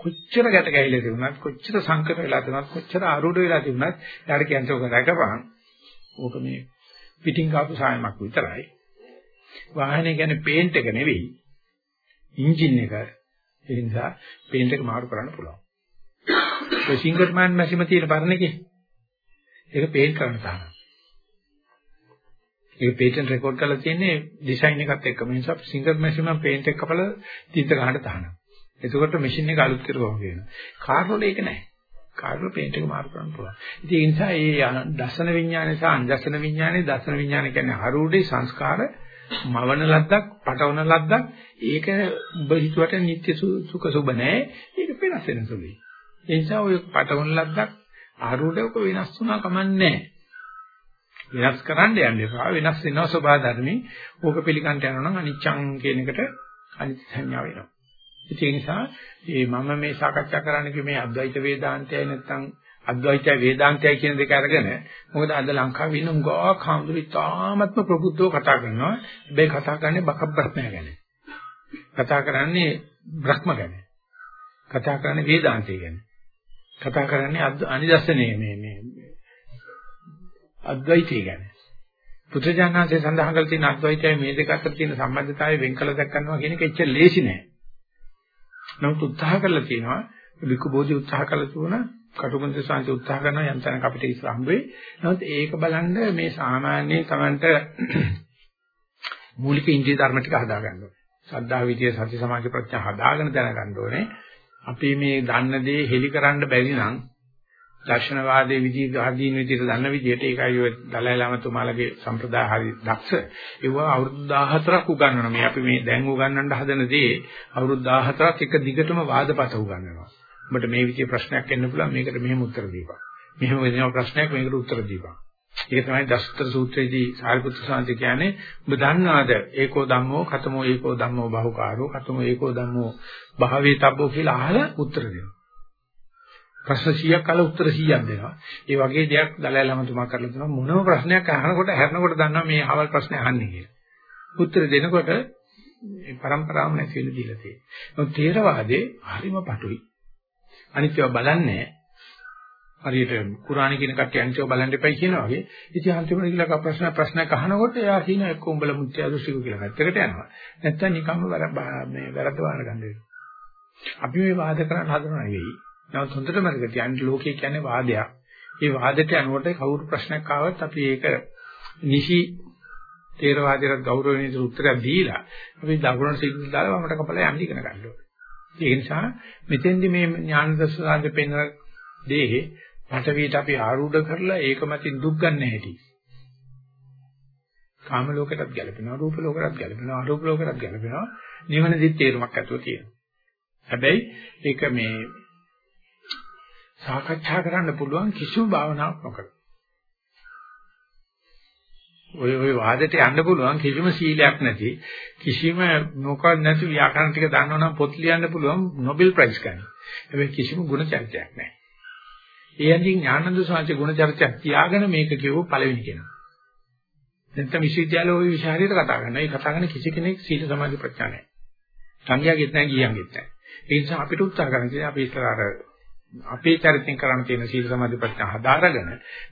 කොච්චර ගැට ගැහිලා තිබුණත් කොච්චර සංකර වෙලා තිබුණත් කොච්චර ආරූඪ වෙලා තිබුණත් යාට කියන්නේ ඔක රැකපහන්. ඕක මේ පිටින් කාපු සායමක් විතරයි. වාහනේ කියන්නේ පේන්ට් එක නෙවෙයි. එන්ජින් එක. ඒ නිසා පේන්ට් එක මාරු කරන්න පුළුවන්. ඔය සිංගර්මෑන් මැෂිම තියෙන පරණ එකේ. ඒක පේන්ට් කරන්න තමයි. ඒක පේටන්ට් රෙකෝඩ් කරලා තියෙන්නේ ඩිසයින් එකත් එක්ක. මේ නිසා සිංගල් මැෂින් නම් පේන්ට් එක කපලා තීත ගහන්න තහනම්. එතකොට මැෂින් එක අලුත් කරුවා කියනවා. කාර් වල ඒක නැහැ. කාර් වල පේන්ට් එක මාරු කරන්න පුළුවන්. ඉතින් ඒ නිසා මේ දසන විඥානය සහ අන්දසන විඥානය දසන විඥානය කියන්නේ හරුඩේ සංස්කාර මවන ලද්දක්, පටවන ලද්දක්. ඒක ඔබ හිතුවට නිත්‍ය සුඛ සුබ නැහැ. ඒක වෙනස් වෙන සුළුයි. ඒ නිසා ඔය පටවන ලද්දක් ආරූಢක වෙනස් වුණා කමන්නේ නැහැ. වෙනස් කරන්න යන්න එපා. වෙනස් වෙනවා ස්වභාව ධර්මී. ඕක පිළිගන්න යනවා නම් අනිච්ඡං කියන එකට අනිත්‍ය සංඥා වෙනවා. ඒ නිසා මේ මම මේ සාකච්ඡා කරන්නේ මේ අද්වෛත වේදාන්තයයි නැත්නම් අද්වෛතය වේදාන්තය කියන දෙක අරගෙන මොකද අද ලංකාවේ ඉන්න උගා කාමදුරි තාමත්ම ප්‍රබුද්ධව කතා කරනවා. හැබැයි කතා කරන්නේ බක බ්‍රහ්මය ගැන. කතා කරන්නේ බ්‍රහ්ම ගැන. කතා කරන්නේ වේදාන්තය ගැන. කතා කරන්නේ අනිදර්ශනයේ මේ මේ අද්වෛතය ගැන. පුත්‍රජානන්සේ සඳහන් කළ තියෙන අද්වෛතයයි මේ දෙක අතර තියෙන සම්බන්ධතාවය වෙන් කළ දැක්කනවා කියන එක එච්චර ලේසි නෑ. නමුත් උත්සාහ කරලා තියෙනවා විකු බෝධි උත්සාහ කළ තුන කටුකුන්ද සාන්ති උත්සාහ කරන යම් තැනක අපිට ඉස්සර හම්බෙයි. නමුත් ඒක බලන්න මේ සාමාන්‍ය Tamanට මූලික ඉන්ද්‍රිය ධර්ම ටික හදා ගන්න ඕනේ. සද්ධා විදිය සති සමාධි ප්‍රඥා හදාගෙන දැනගන්න ඕනේ. අපි මේ දන්න දේ හෙලි කරන්න බැරි නම් දර්ශනවාදයේ විදි ගාදීන විදිහට දන්න විදිහට ඒකයි ඔය දලයි ලාමතුමාලගේ සම්ප්‍රදාය හරි දක්ෂ. ඒව අවුරුදු 14ක් උගන්වනවා. මේ අපි මේ දැන් උගන්වන්න හදන දේ අවුරුදු 14ක් එක දිගටම වාදපත උගන්වනවා. ඔබට මේ විදිහේ ප්‍රශ්නයක් එන්න පුළුවන් මේකට මෙහෙම උත්තර දීපන්. මෙහෙම වෙනව ප්‍රශ්නයක් මේකට උත්තර දීපන්. ඒක තමයි දස්තර සූත්‍රයේදී සාරිපුත්‍ර සාන්ති කියන්නේ ඔබ දන්නවද ඒකෝ ධම්මෝ කතමෝ ඒකෝ ධම්මෝ බහුකාරෝ කතමෝ ඒකෝ ධම්මෝ භාවේ තබ්බෝ කියලා අහලා උත්තර දෙනවා. ප්‍රශ්න 100ක් අහලා උත්තර 100ක් දෙනවා. ඒ වගේ දෙයක් දලයි ළමතුමා කරලා දෙනවා මොනම ප්‍රශ්නයක් අහනකොට හැරෙනකොට දන්නවා මේ අහවල් ප්‍රශ්නේ අහන්නේ කියලා. උත්තර දෙනකොට මේ પરම්පරාවම නැති වෙන දීලා තියෙනවා. නමුත් තේරවාදේ හරිම පටුයි. අනිත්‍යව බලන්නේ හරියට කුරාණි කියන කට්ටිය අනිත්‍යව බලන්න එපයි කියනවා වගේ. ඉතින් අන්තිමට ගිහලා ප්‍රශ්න ප්‍රශ්නයක් අහනකොට එයා කියන එක්ක උඹලා මුත්‍යා දෘෂ්ටික කියලා පැත්තකට යනවා. නැත්තම් නිකම්ම මේ වැරද්ද වාර ගන්න වෙනවා. අපි මේ වාද කරන්න හදනව නෙවෙයි. නමුත් හොඳට මතක තියාගන්න ලෝකේ කියන්නේ වාදයක්. මේ වාදයට අනුවට කවුරු ප්‍රශ්නයක් ආවත් අපි ඒක නිසි තේරවාදයට ගෞරවණීය උත්තරයක් දීලා අපි දකුණට සිග්නල් දාලා වමට කපලා යන්න ඉගෙන ගන්න ඕනේ. ඒ නිසා මෙතෙන්දි මේ ඥාන දර්ශනාන්ත පෙන්වන දේ පටවියට අපි ආරූඪ කරලා ඒක මතින් දුක් ගන්න හැටි. කාම ලෝකයටත් ගැලපෙනවා රූප ලෝකයටත් ගැලපෙනවා අරූප ලෝකයටත් ගැලපෙනවා නිවනදිත් තේරුමක් ඇතුව තියෙනවා. හැබැයි ඒක මේ සාකච්ඡා කරන්න පුළුවන් කිසිම භාවනාවක් නොකර. ඔය ඔය වාදයට යන්න පුළුවන් කිසිම සීලයක් නැති කිසිම මොකක්ද නැති ව්‍යාකරණ ටික දන්නවනම් පොත් ලියන්න පුළුවන් නොබෙල් ප්‍රයිස් ගන්න. හැබැයි කිසිම ගුණ චරිතයක් නැහැ. ඒ අන්දින් ඥානන්ද සාංශේ ගුණ චරිතයක් තියාගෙන මේක කියව පළවෙනි කෙනා. නැත්නම් විශ්වවිද්‍යාලයේ ওই විෂය කතා කරනවා. ඒ කතා කරන කිසි කෙනෙක් සීල සමාධි ප්‍රඥා නැහැ. සංඝයාගෙත් නැහැ ගියන්ගෙත් නැහැ. ඒ නිසා අපිට උත්සාහ කරන්න තියෙන්නේ අපි ඉස්සර අර අපේ චරිතෙන් කරන්න තියෙන සීල සමාධි ප්‍රඥා හදාරගෙන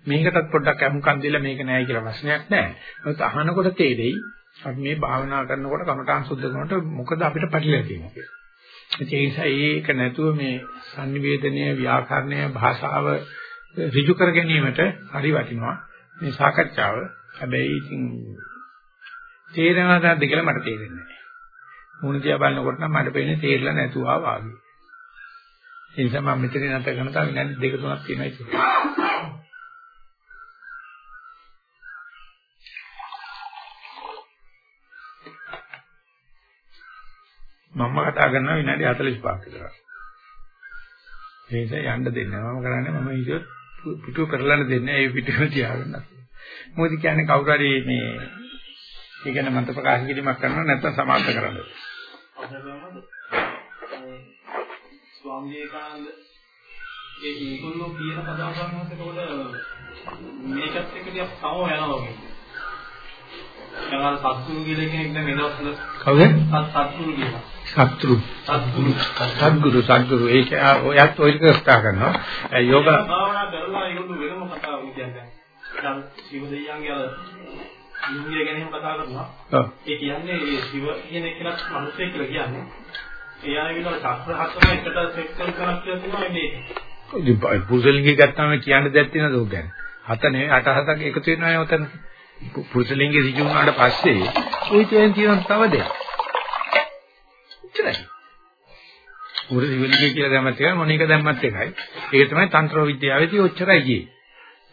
මේකටත් පොඩ්ඩක් අමුකම් දීලා මේක නෑ කියලා ප්‍රශ්නයක් නෑ. ඒත් අහනකොට තේරෙයි අපි මේ භාවනා කරනකොට කමඨාන් සුද්ධ කරනකොට මොකද අපිට පැටලෙලා තියෙන්නේ කියලා. ඒ නිසා ඒක නැතුව මේ sannivedanaya ව්‍යාකරණය භාෂාව ඍජු කර ගැනීමට හරි වටිනවා මේ සාකච්ඡාව. හැබැයි ඉතින් තේරෙනවද කියලා මට තේරෙන්නේ නැහැ. මුණ දිහා බලනකොට නම් මට පේන්නේ තේරෙලා නැතුවා වාගේ. ඒ නිසා මම මෙතන නැත කරන තා විනාඩි දෙක තුනක් තියෙනවා ඉතින්. මම කතා කරනවා විනාඩි 45ක් විතර. ඒ නිසා යන්න දෙන්නේ මම කරන්නේ මම ඉතින් පිටු පෙරලන්න දෙන්නේ ඒ පිටුම තියාගන්න. මොකද කියන්නේ කවුරු හරි මේ ඒ කියන්නේ මන්ත ප්‍රකාශ කිරීමක් කරනවා නැත්නම් සමාප්ත කරන්න. ස්වාමී විවේකානන්ද ඒ ඒගොල්ලෝ කියන කතාවන්වත් එතකොට මේකත් එක්ක ටිකක් සම වෙනවා වගේ. දැන් සත්තුරු කියලා කෙනෙක් දැන් මෙදවස්වල කවුද? සත්තුරු කියලා. සත්තුරු. සත්තුරු. සත්ගුරු සත්ගුරු ඒක ඔයත් ඔය ටික කතා කරනවා. යෝග භාවනා කරලා ඒගොල්ලෝ වෙනම කතාවක් කියන්නේ. දැන් ශිව දෙයියන්ගේ අර ඉන්දිය ගැන කතා කරනවා. ඒ කියන්නේ ඒ ශිව කියන කෙනෙක් මිනිස්සෙක් කියලා කියන්නේ. ඒ අය විතර ශාස්ත්‍ර හතරම එකට සෙට් කරන කරක් කියලා තියෙනවා මේ. ඉතින් පුරුෂලිංගය ගත්තාම කියන්න දෙයක් තියෙනවද ඔය ගැන? හත නෙවෙයි අට හතක් එකතු වෙනවා නේ උතන. පුරුෂලිංගේ ඍජු වුණාට පස්සේ ওই තියෙන තියෙන තව දෙයක්. ඉතරයි. පුරුෂලිංගය කියලා දැම්මත් එකයි මොන එක දැම්මත් එකයි. ඒක තමයි තන්ත්‍ර විද්‍යාවේදී ඔච්චරයි ගියේ.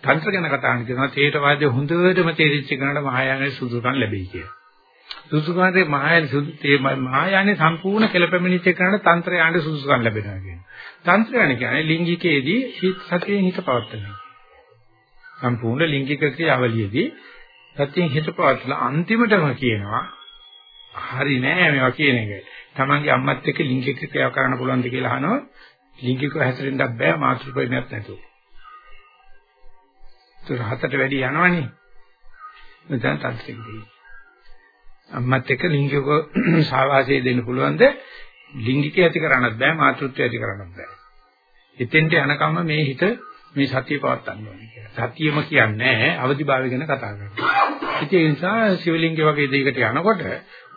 තන්ත්‍ර ගැන කතා කරන කෙනා තේරවාදයේ හොඳටම තේරිච්ච කෙනාට මහායානයේ සුදුකම් ලැබෙයි කියලා. සුසුකාන්තේ මහායාන සුදු ඒ මහායානේ සම්පූර්ණ කෙලපෙමිනිච්ච කරන තන්ත්‍රයන්ට සුසුකම් ලැබෙනවා කියන්නේ. තන්ත්‍රයන් කියන්නේ ලිංගිකයේදී හිත සතියෙන් හිත පවත්වනවා. සම්පූර්ණ ලිංගික ක්‍රියාවලියේදී සතියෙන් හිත පවත්වලා අන්තිමටම කියනවා හරි නෑ මේවා කියන එක. Tamange අම්මත් එක්ක ලිංගික ක්‍රියාව කරන්න පුළුවන්ද කියලා අහනවා. ලිංගිකව හැසිරෙන්නත් බෑ මාතෘපේණයක් නැතුව. ඒක හතට වැඩි යනවනේ. මෙතන තන්ත්‍රයේදී අම්මත් එක්ක ලිංගික සාවාසය දෙන්න පුළුවන්ද? ලිංගිකය ඇති කරන්නත් බෑ මාතෘත්වය ඇති කරන්නත් බෑ. එතෙන්ට යනකම් මේ හිත මේ සතිය පවත්වන්න ඕනේ කියලා. සතියම කියන්නේ අවදිභාවය ගැන කතා කරනවා. ඒ නිසා සිවලිංගය වගේ දෙයකට යනකොට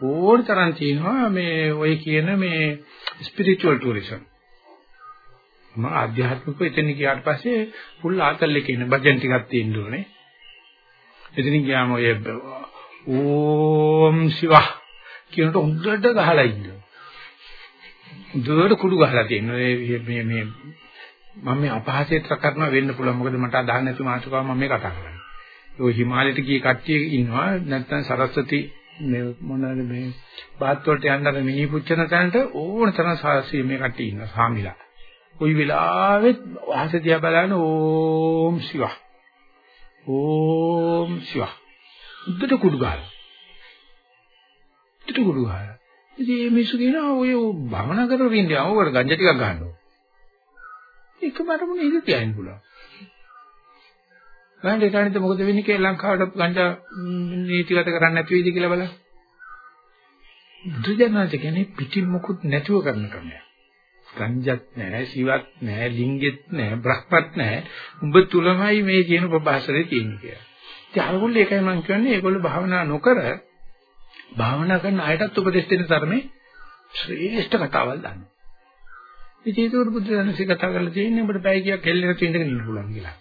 ඕන තරම් තියෙනවා මේ ඔය කියන මේ ස්පිරිචුවල් ටුරිසම්. මම ආධ්‍යාත්මිකව එතන ගියාට පස්සේ ෆුල් ආතල් එකේ ඉන්න බජන් ටිකක් තියෙන්න ඕනේ. එතනින් ගියාම ඔය ඕම් සිවා කියනට හොඳට ගහලා ඉන්නවා. හොඳට කුඩු ගහලා තියෙනවා. මේ මේ මම මේ අපහාසයට කරන වෙන්න පුළුවන්. මොකද මට අදහන්න නැති මාතෘකාව මම මේ කතා කරන්නේ. ඔය හිමාලයට ගිය කට්ටිය ඉන්නවා. නැත්නම් සරස්වති මේ මොනවාද මේ බාත් වලට යන්න මිනි පුච්චන තැනට ඕන තරම් සාසී මේ කට්ටිය ඉන්නවා. සාමිලා. ওই වෙලාවෙත් අහස දිහා බලන ඕම් සිවා. ඕම් සිවා. උද්දට කුඩු ගහලා. උද්දට කුඩු ගහලා. ඉතින් මේ මිනිස්සු කියනවා ඔය භවනා කරගෙන ඉන්නේ අවුවට ගංජා ටිකක් ගන්නවා. එකපාරටම ඉඳ තියන්න පුළුවන්. ගන්න ඒකනිට මොකද වෙන්නේ කියලා ලංකාවට ගංජා නීතිගත කරන්න නැති වෙයිද කියලා බලන්න. බුදුජානක කියන්නේ පිටින් මොකුත් නැතුව කරන ක්‍රමයක්. ගංජත් නැහැ, සිවත් නැහැ, ලිංගෙත් නැහැ, බ්‍රහ්මත් නැහැ. උඹ තුලමයි මේ කියන ප්‍රභාසරේ තියෙන්නේ කියලා. ඉතින් අරගොල්ලෝ ඒකයි මම කියන්නේ ඒගොල්ලෝ භාවනා නොකර භාවනා කරන අයටත් උපදෙස් දෙන්න තරමේ ශ්‍රේෂ්ඨ කතාවල් දන්නවා. ඉතින් ඒක බුදු දහමසේ කතා කරලා තියෙන්නේ ඔබට පැය කීයක් හෙල්ලෙන තුින්දගෙන ඉන්න පුළුවන් කියලා.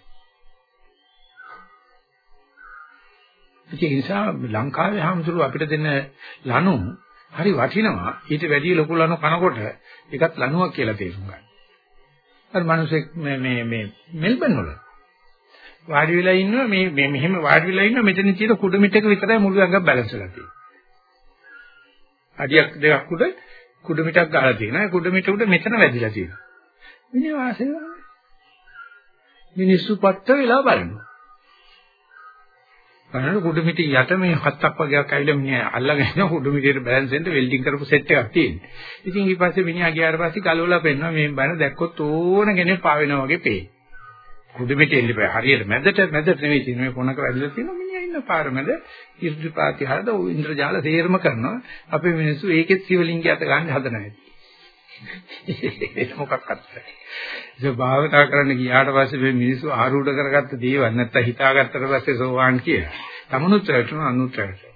ඒ නිසා ලංකාවේ හැමතුරු අපිට දෙන ලනු හරි වටිනවා. ඊට වැඩිය ලොකු ලනු කනකොට ඒකත් ලනුවක් කියලා තේරුම් ගන්න. අර මිනිස්සෙක් මේ මේ මේ මෙල්බන් වල වාඩි වෙලා ඉන්නවා මේ මේ මෙහෙම වාඩි වෙලා ඉන්නවා මෙතන තියෙන කුඩු මිටක විතරයි මුළු ඇඟ බැලන්ස් වෙලා තියෙන්නේ. අඩියක් දෙකක් උඩ කුඩු මිටක් ගහලා තියෙනවා. ඒ කුඩු මිට උඩ මෙතන වැදිලා තියෙනවා. මිනිහ වාසය මිනිස්සු පත්ත වෙලා බලනවා. බලන්න කුඩු මිටි යට මේ හත්තක් වගේක් ඇවිල්ලා මිනිහා අල්ලගෙන කුඩු මිටියට බැලන්ස් වෙන්න වෙල්ඩින් කරපු සෙට් එකක් තියෙනවා. ඉතින් ඊට පස්සේ මිනිහා ගියාට පස්සේ ගලවලා පෙන්නනවා මේ බන දැක්කොත් ඕන කෙනෙක් පාවෙනවා වගේ පේයි. කුඩු මිටි එන්න බෑ. හරියට මැදට මැදට නෙවෙයි තියෙන්නේ මේ කොනක වැදිලා තියෙනවා මිනිහා ඉන්න පාර මැද ඉර්ධි ප්‍රාතිහාරද ඉන්ද්‍රජාල තේරම කරනවා. අපේ මිනිස්සු ඒකෙත් සිවලිංගය අත ගන්න හදනවා. ඒක මොකක්වත් නැහැ. ඒක භාවිතා කරන්න ගියාට පස්සේ මේ මිනිස්සු ආරූඪ කරගත්ත දේවල් නැත්තම් හිතාගත්තට පස්සේ සෝවාන් කියලා. තමනුත් රැටුන අනුත් රැටුන.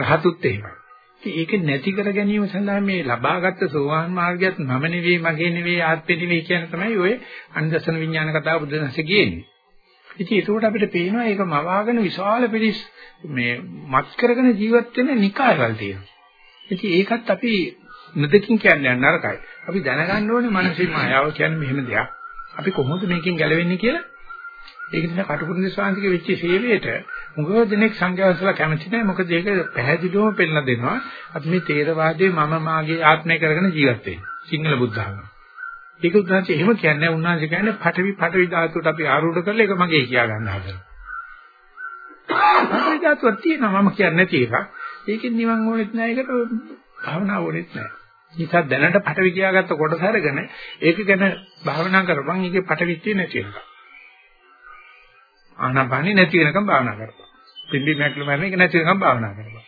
රහතුත් එහෙමයි. ඒක නැති කර ගැනීම සඳහා මේ ලබාගත් සෝවාන් මාර්ගයත් මම නෙවෙයි මගේ නෙවෙයි ආත්මෙ නෙවෙයි කියන තමයි ඔය අනිදර්ශන විඥාන කතාව බුදුන්සේ කියන්නේ. ඉතින් ඒකෝට අපිට පේනවා ඒක මවාගෙන විශාල පිළිස් මේ මත් කරගෙන ජීවත් වෙන නිකායවල තියෙනවා. ඉතින් ඒකත් අපි නොදකින් කියන්නේ නරකයි. අපි දැනගන්න ඕනේ මානසික මායාව කියන්නේ මෙහෙම දෙයක්. අපි කොහොමද මේකෙන් ගැලවෙන්නේ කියලා ඒක නිසා කටුකුරුන්දි ස්වාමීන්ගේ වෙච්ච සේවයට මුගව දිනෙක සංඝයාසලා කැමති නැහැ මොකද ඒක පැහැදිලිවම පෙන්නලා දෙනවා අපි මේ තේරවාදයේ මම මාගේ ආත්මය කරගෙන ජීවත් වෙන්නේ සිංහල බුද්ධ ධර්ම. ඒක උන්වහන්සේ එහෙම කියන්නේ උන්වහන්සේ කියන්නේ පඨවි පඨවි ධාතුවට අපි ආරූඪ කරලා ඒක මගේ කියා ගන්න හදනවා. පඨවි ධාතුවක් තියෙනවා මම කියන්නේ නැති එකක්. ඒකෙන් නිවන් ඕනෙත් නැහැ ඒකට භාවනාව ඕනෙත් නැහැ. නිසා දැනට පටවි කියාගත්ත කොටස අරගෙන ඒක ගැන භාවනා කරපන් ඒකේ පටවිත්‍ය නැති වෙනවා. ආනාපානෙ නැති වෙනකම් භාවනා කරපන්. පිම්බි මැක්ලු මරන එක නැති වෙනකම් භාවනා කරපන්.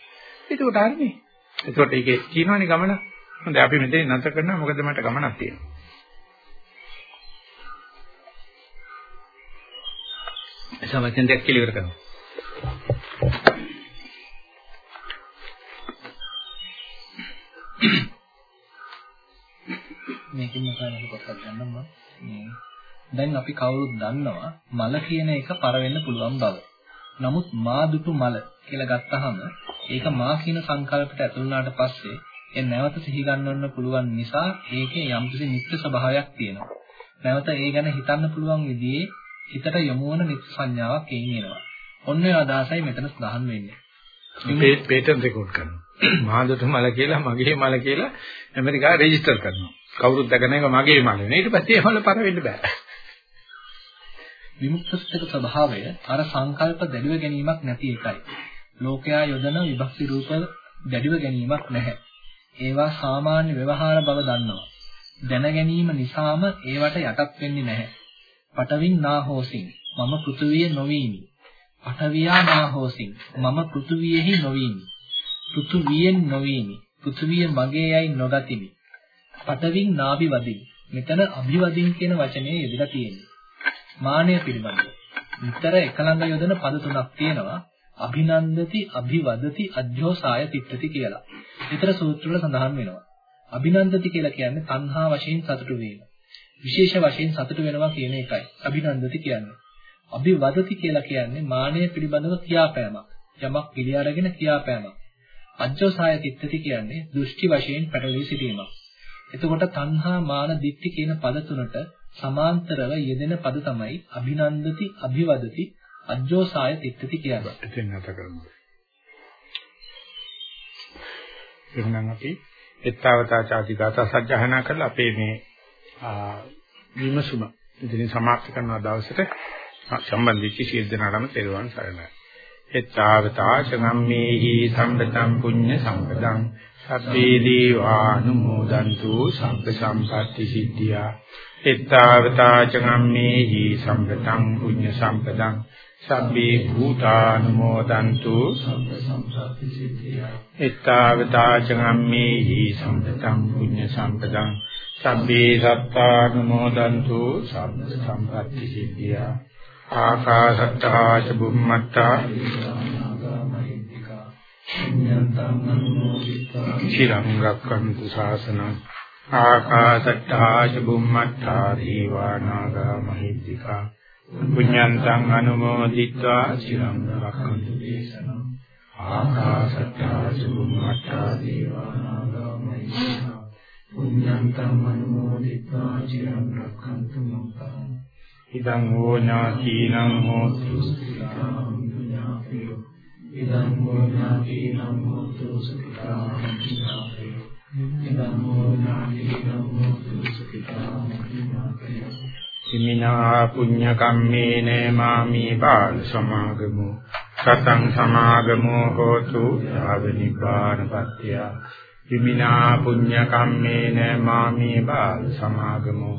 ඒකට හරිනේ. ඒකට ඒකේ කියනවනේ ගමන. හොඳයි අපි මෙතන නැතර කරනවා මොකද මට ගමනක් තියෙනවා. සමතෙන් දෙයක් කියලා ඉවර කරනවා. මේකෙන් මම පොඩ්ඩක් ගන්නම් මම. දැන් අපි කවුරුත් දන්නවා මල කියන එක පර වෙන්න පුළුවන් බව. නමුත් මා දුටු මල කියලා ගත්තාම ඒක මා කියන සංකල්පයට ඇතුළු වුණාට පස්සේ ඒ නැවත සිහි ගන්නවන්න පුළුවන් නිසා ඒකේ යම්කිසි නිත්‍ය ස්වභාවයක් තියෙනවා. නැවත ඒ ගැන හිතන්න පුළුවන් විදිහේ හිතට යොමු වන නිත්‍ය සංඥාවක් එයින් එනවා. ඔන්න ඒ අදහසයි මෙතන සඳහන් වෙන්නේ. පේටන්ට් රෙකෝඩ් කරනවා. මහදුට මල කියලා මගේ මල කියලා ඇමරිකාව රෙජිස්ටර් කරනවා. කවුරුත් දැකන එක මගේ මල නේ. ඊට පස්සේ ඒ මල පර වෙන්න බෑ. විමුක්තස්තක ස්වභාවය අර සංකල්ප දැඩිව ගැනීමක් නැති එකයි. ලෝකයා යොදන විභක්ති රූප දැඩිව ගැනීමක් නැහැ. ඒවා සාමාන්‍ය ව්‍යවහාර බව දන්නවා. දැන ගැනීම නිසාම ඒවට යටත් වෙන්නේ නැහැ. පටවින් නාහෝසින් මම පෘථුවිය නොවීමි. පඨවියා නාහෝසින් මම පෘථුවියෙහි නොවීමි. පෘථුවියෙන් නොවීමි. පෘථුවිය මගේ යයි නොගතිමි. පඨවින් නාභිවදින්. මෙතන අභිවදින් කියන වචනේ යෙදලා තියෙන්නේ. මානය පිළිබඳව. විතර එකලඟ යොදන පද තුනක් තියෙනවා. අභිනන්දති, අභිවදති, අධ්‍යෝසාය තිට්ඨති කියලා. විතර සූත්‍ර වල සඳහන් වෙනවා. අභිනන්දති කියලා කියන්නේ තණ්හා වශයෙන් සතුටු වීම. විශේෂ වශයෙන් සතුට වෙනවා කියන එකයි අභිනන්දති කියන්නේ. අභිවදති කියලා කියන්නේ මානය පිළිබඳව කියාපෑමක්. යමක් පිළි අරගෙන කියාපෑමක්. අජ්ජෝසාය තිත්තති කියන්නේ දෘෂ්ටි වශයෙන් පැටලී සිටීමක්. එතකොට තණ්හා මාන දික්ටි කියන පද තුනට සමාන්තරව යෙදෙන පද තමයි අභිනන්දති අභිවදති අජ්ජෝසාය තිත්තති කියන්නේ. එතෙන් නැත කරනවා. එහෙනම් අපි එත්තවතා ചാති ගාථා සජ්ජහනා කරලා අපේ මේ විමසුම ඉතින් සමාප්ත කරන දවසට සම්බන්ධ වෙච්ච සියලු දෙනාටම තෙරුවන් සරණයි. එත්තාවතා චගම්මේහි සම්පතං පුඤ්ඤ සම්පතං සබ්බේ දීවානුමෝදන්තු සම්ප සම්පatti සිද්ධියා. එත්තාවතා චගම්මේහි සම්පතං පුඤ්ඤ සම්පතං සබ්බේ භූතානුමෝදන්තු සම්ප සම්පatti සිද්ධියා. එත්තාවතා චගම්මේහි සම්පතං පුඤ්ඤ සම්පතං සබ්බේ සත්තානුමෝදන්තු සම්ප සම්පatti සිද්ධියා. ආකාශත්තා ච බුම්මත්තා චිරං රක්කන්තු ශාසනං ආකාශත්තා ච බුම්මත්තා දීවානාගා මහිද්దికා. පුඤ්ඤන්තං අනුමෝදිත්වා චිරං රක්කන්තු දේශනං. ආකාශත්තා ච බුම්මත්තා දීවානාගා මහිද්దికා. පුඤ්ඤන්තං අනුමෝදිත්වා චිරං රක්කන්තු මං ඉදං හෝ ඥාතිනං හෝතු ඉදං හෝ ඥාතිනං හෝතු සුඛිතාං ඉදං හෝ ඥාතිනං හෝතු සුඛිතාං ඉමිනා පුඤ්ඤ කම්මේන මාමි බාල සමාගමු සතං සමාගමෝ හෝතු යාව නිපානපත්ත්‍ය ඉමිනා පුඤ්ඤ කම්මේන මාමි බාල සමාගමෝ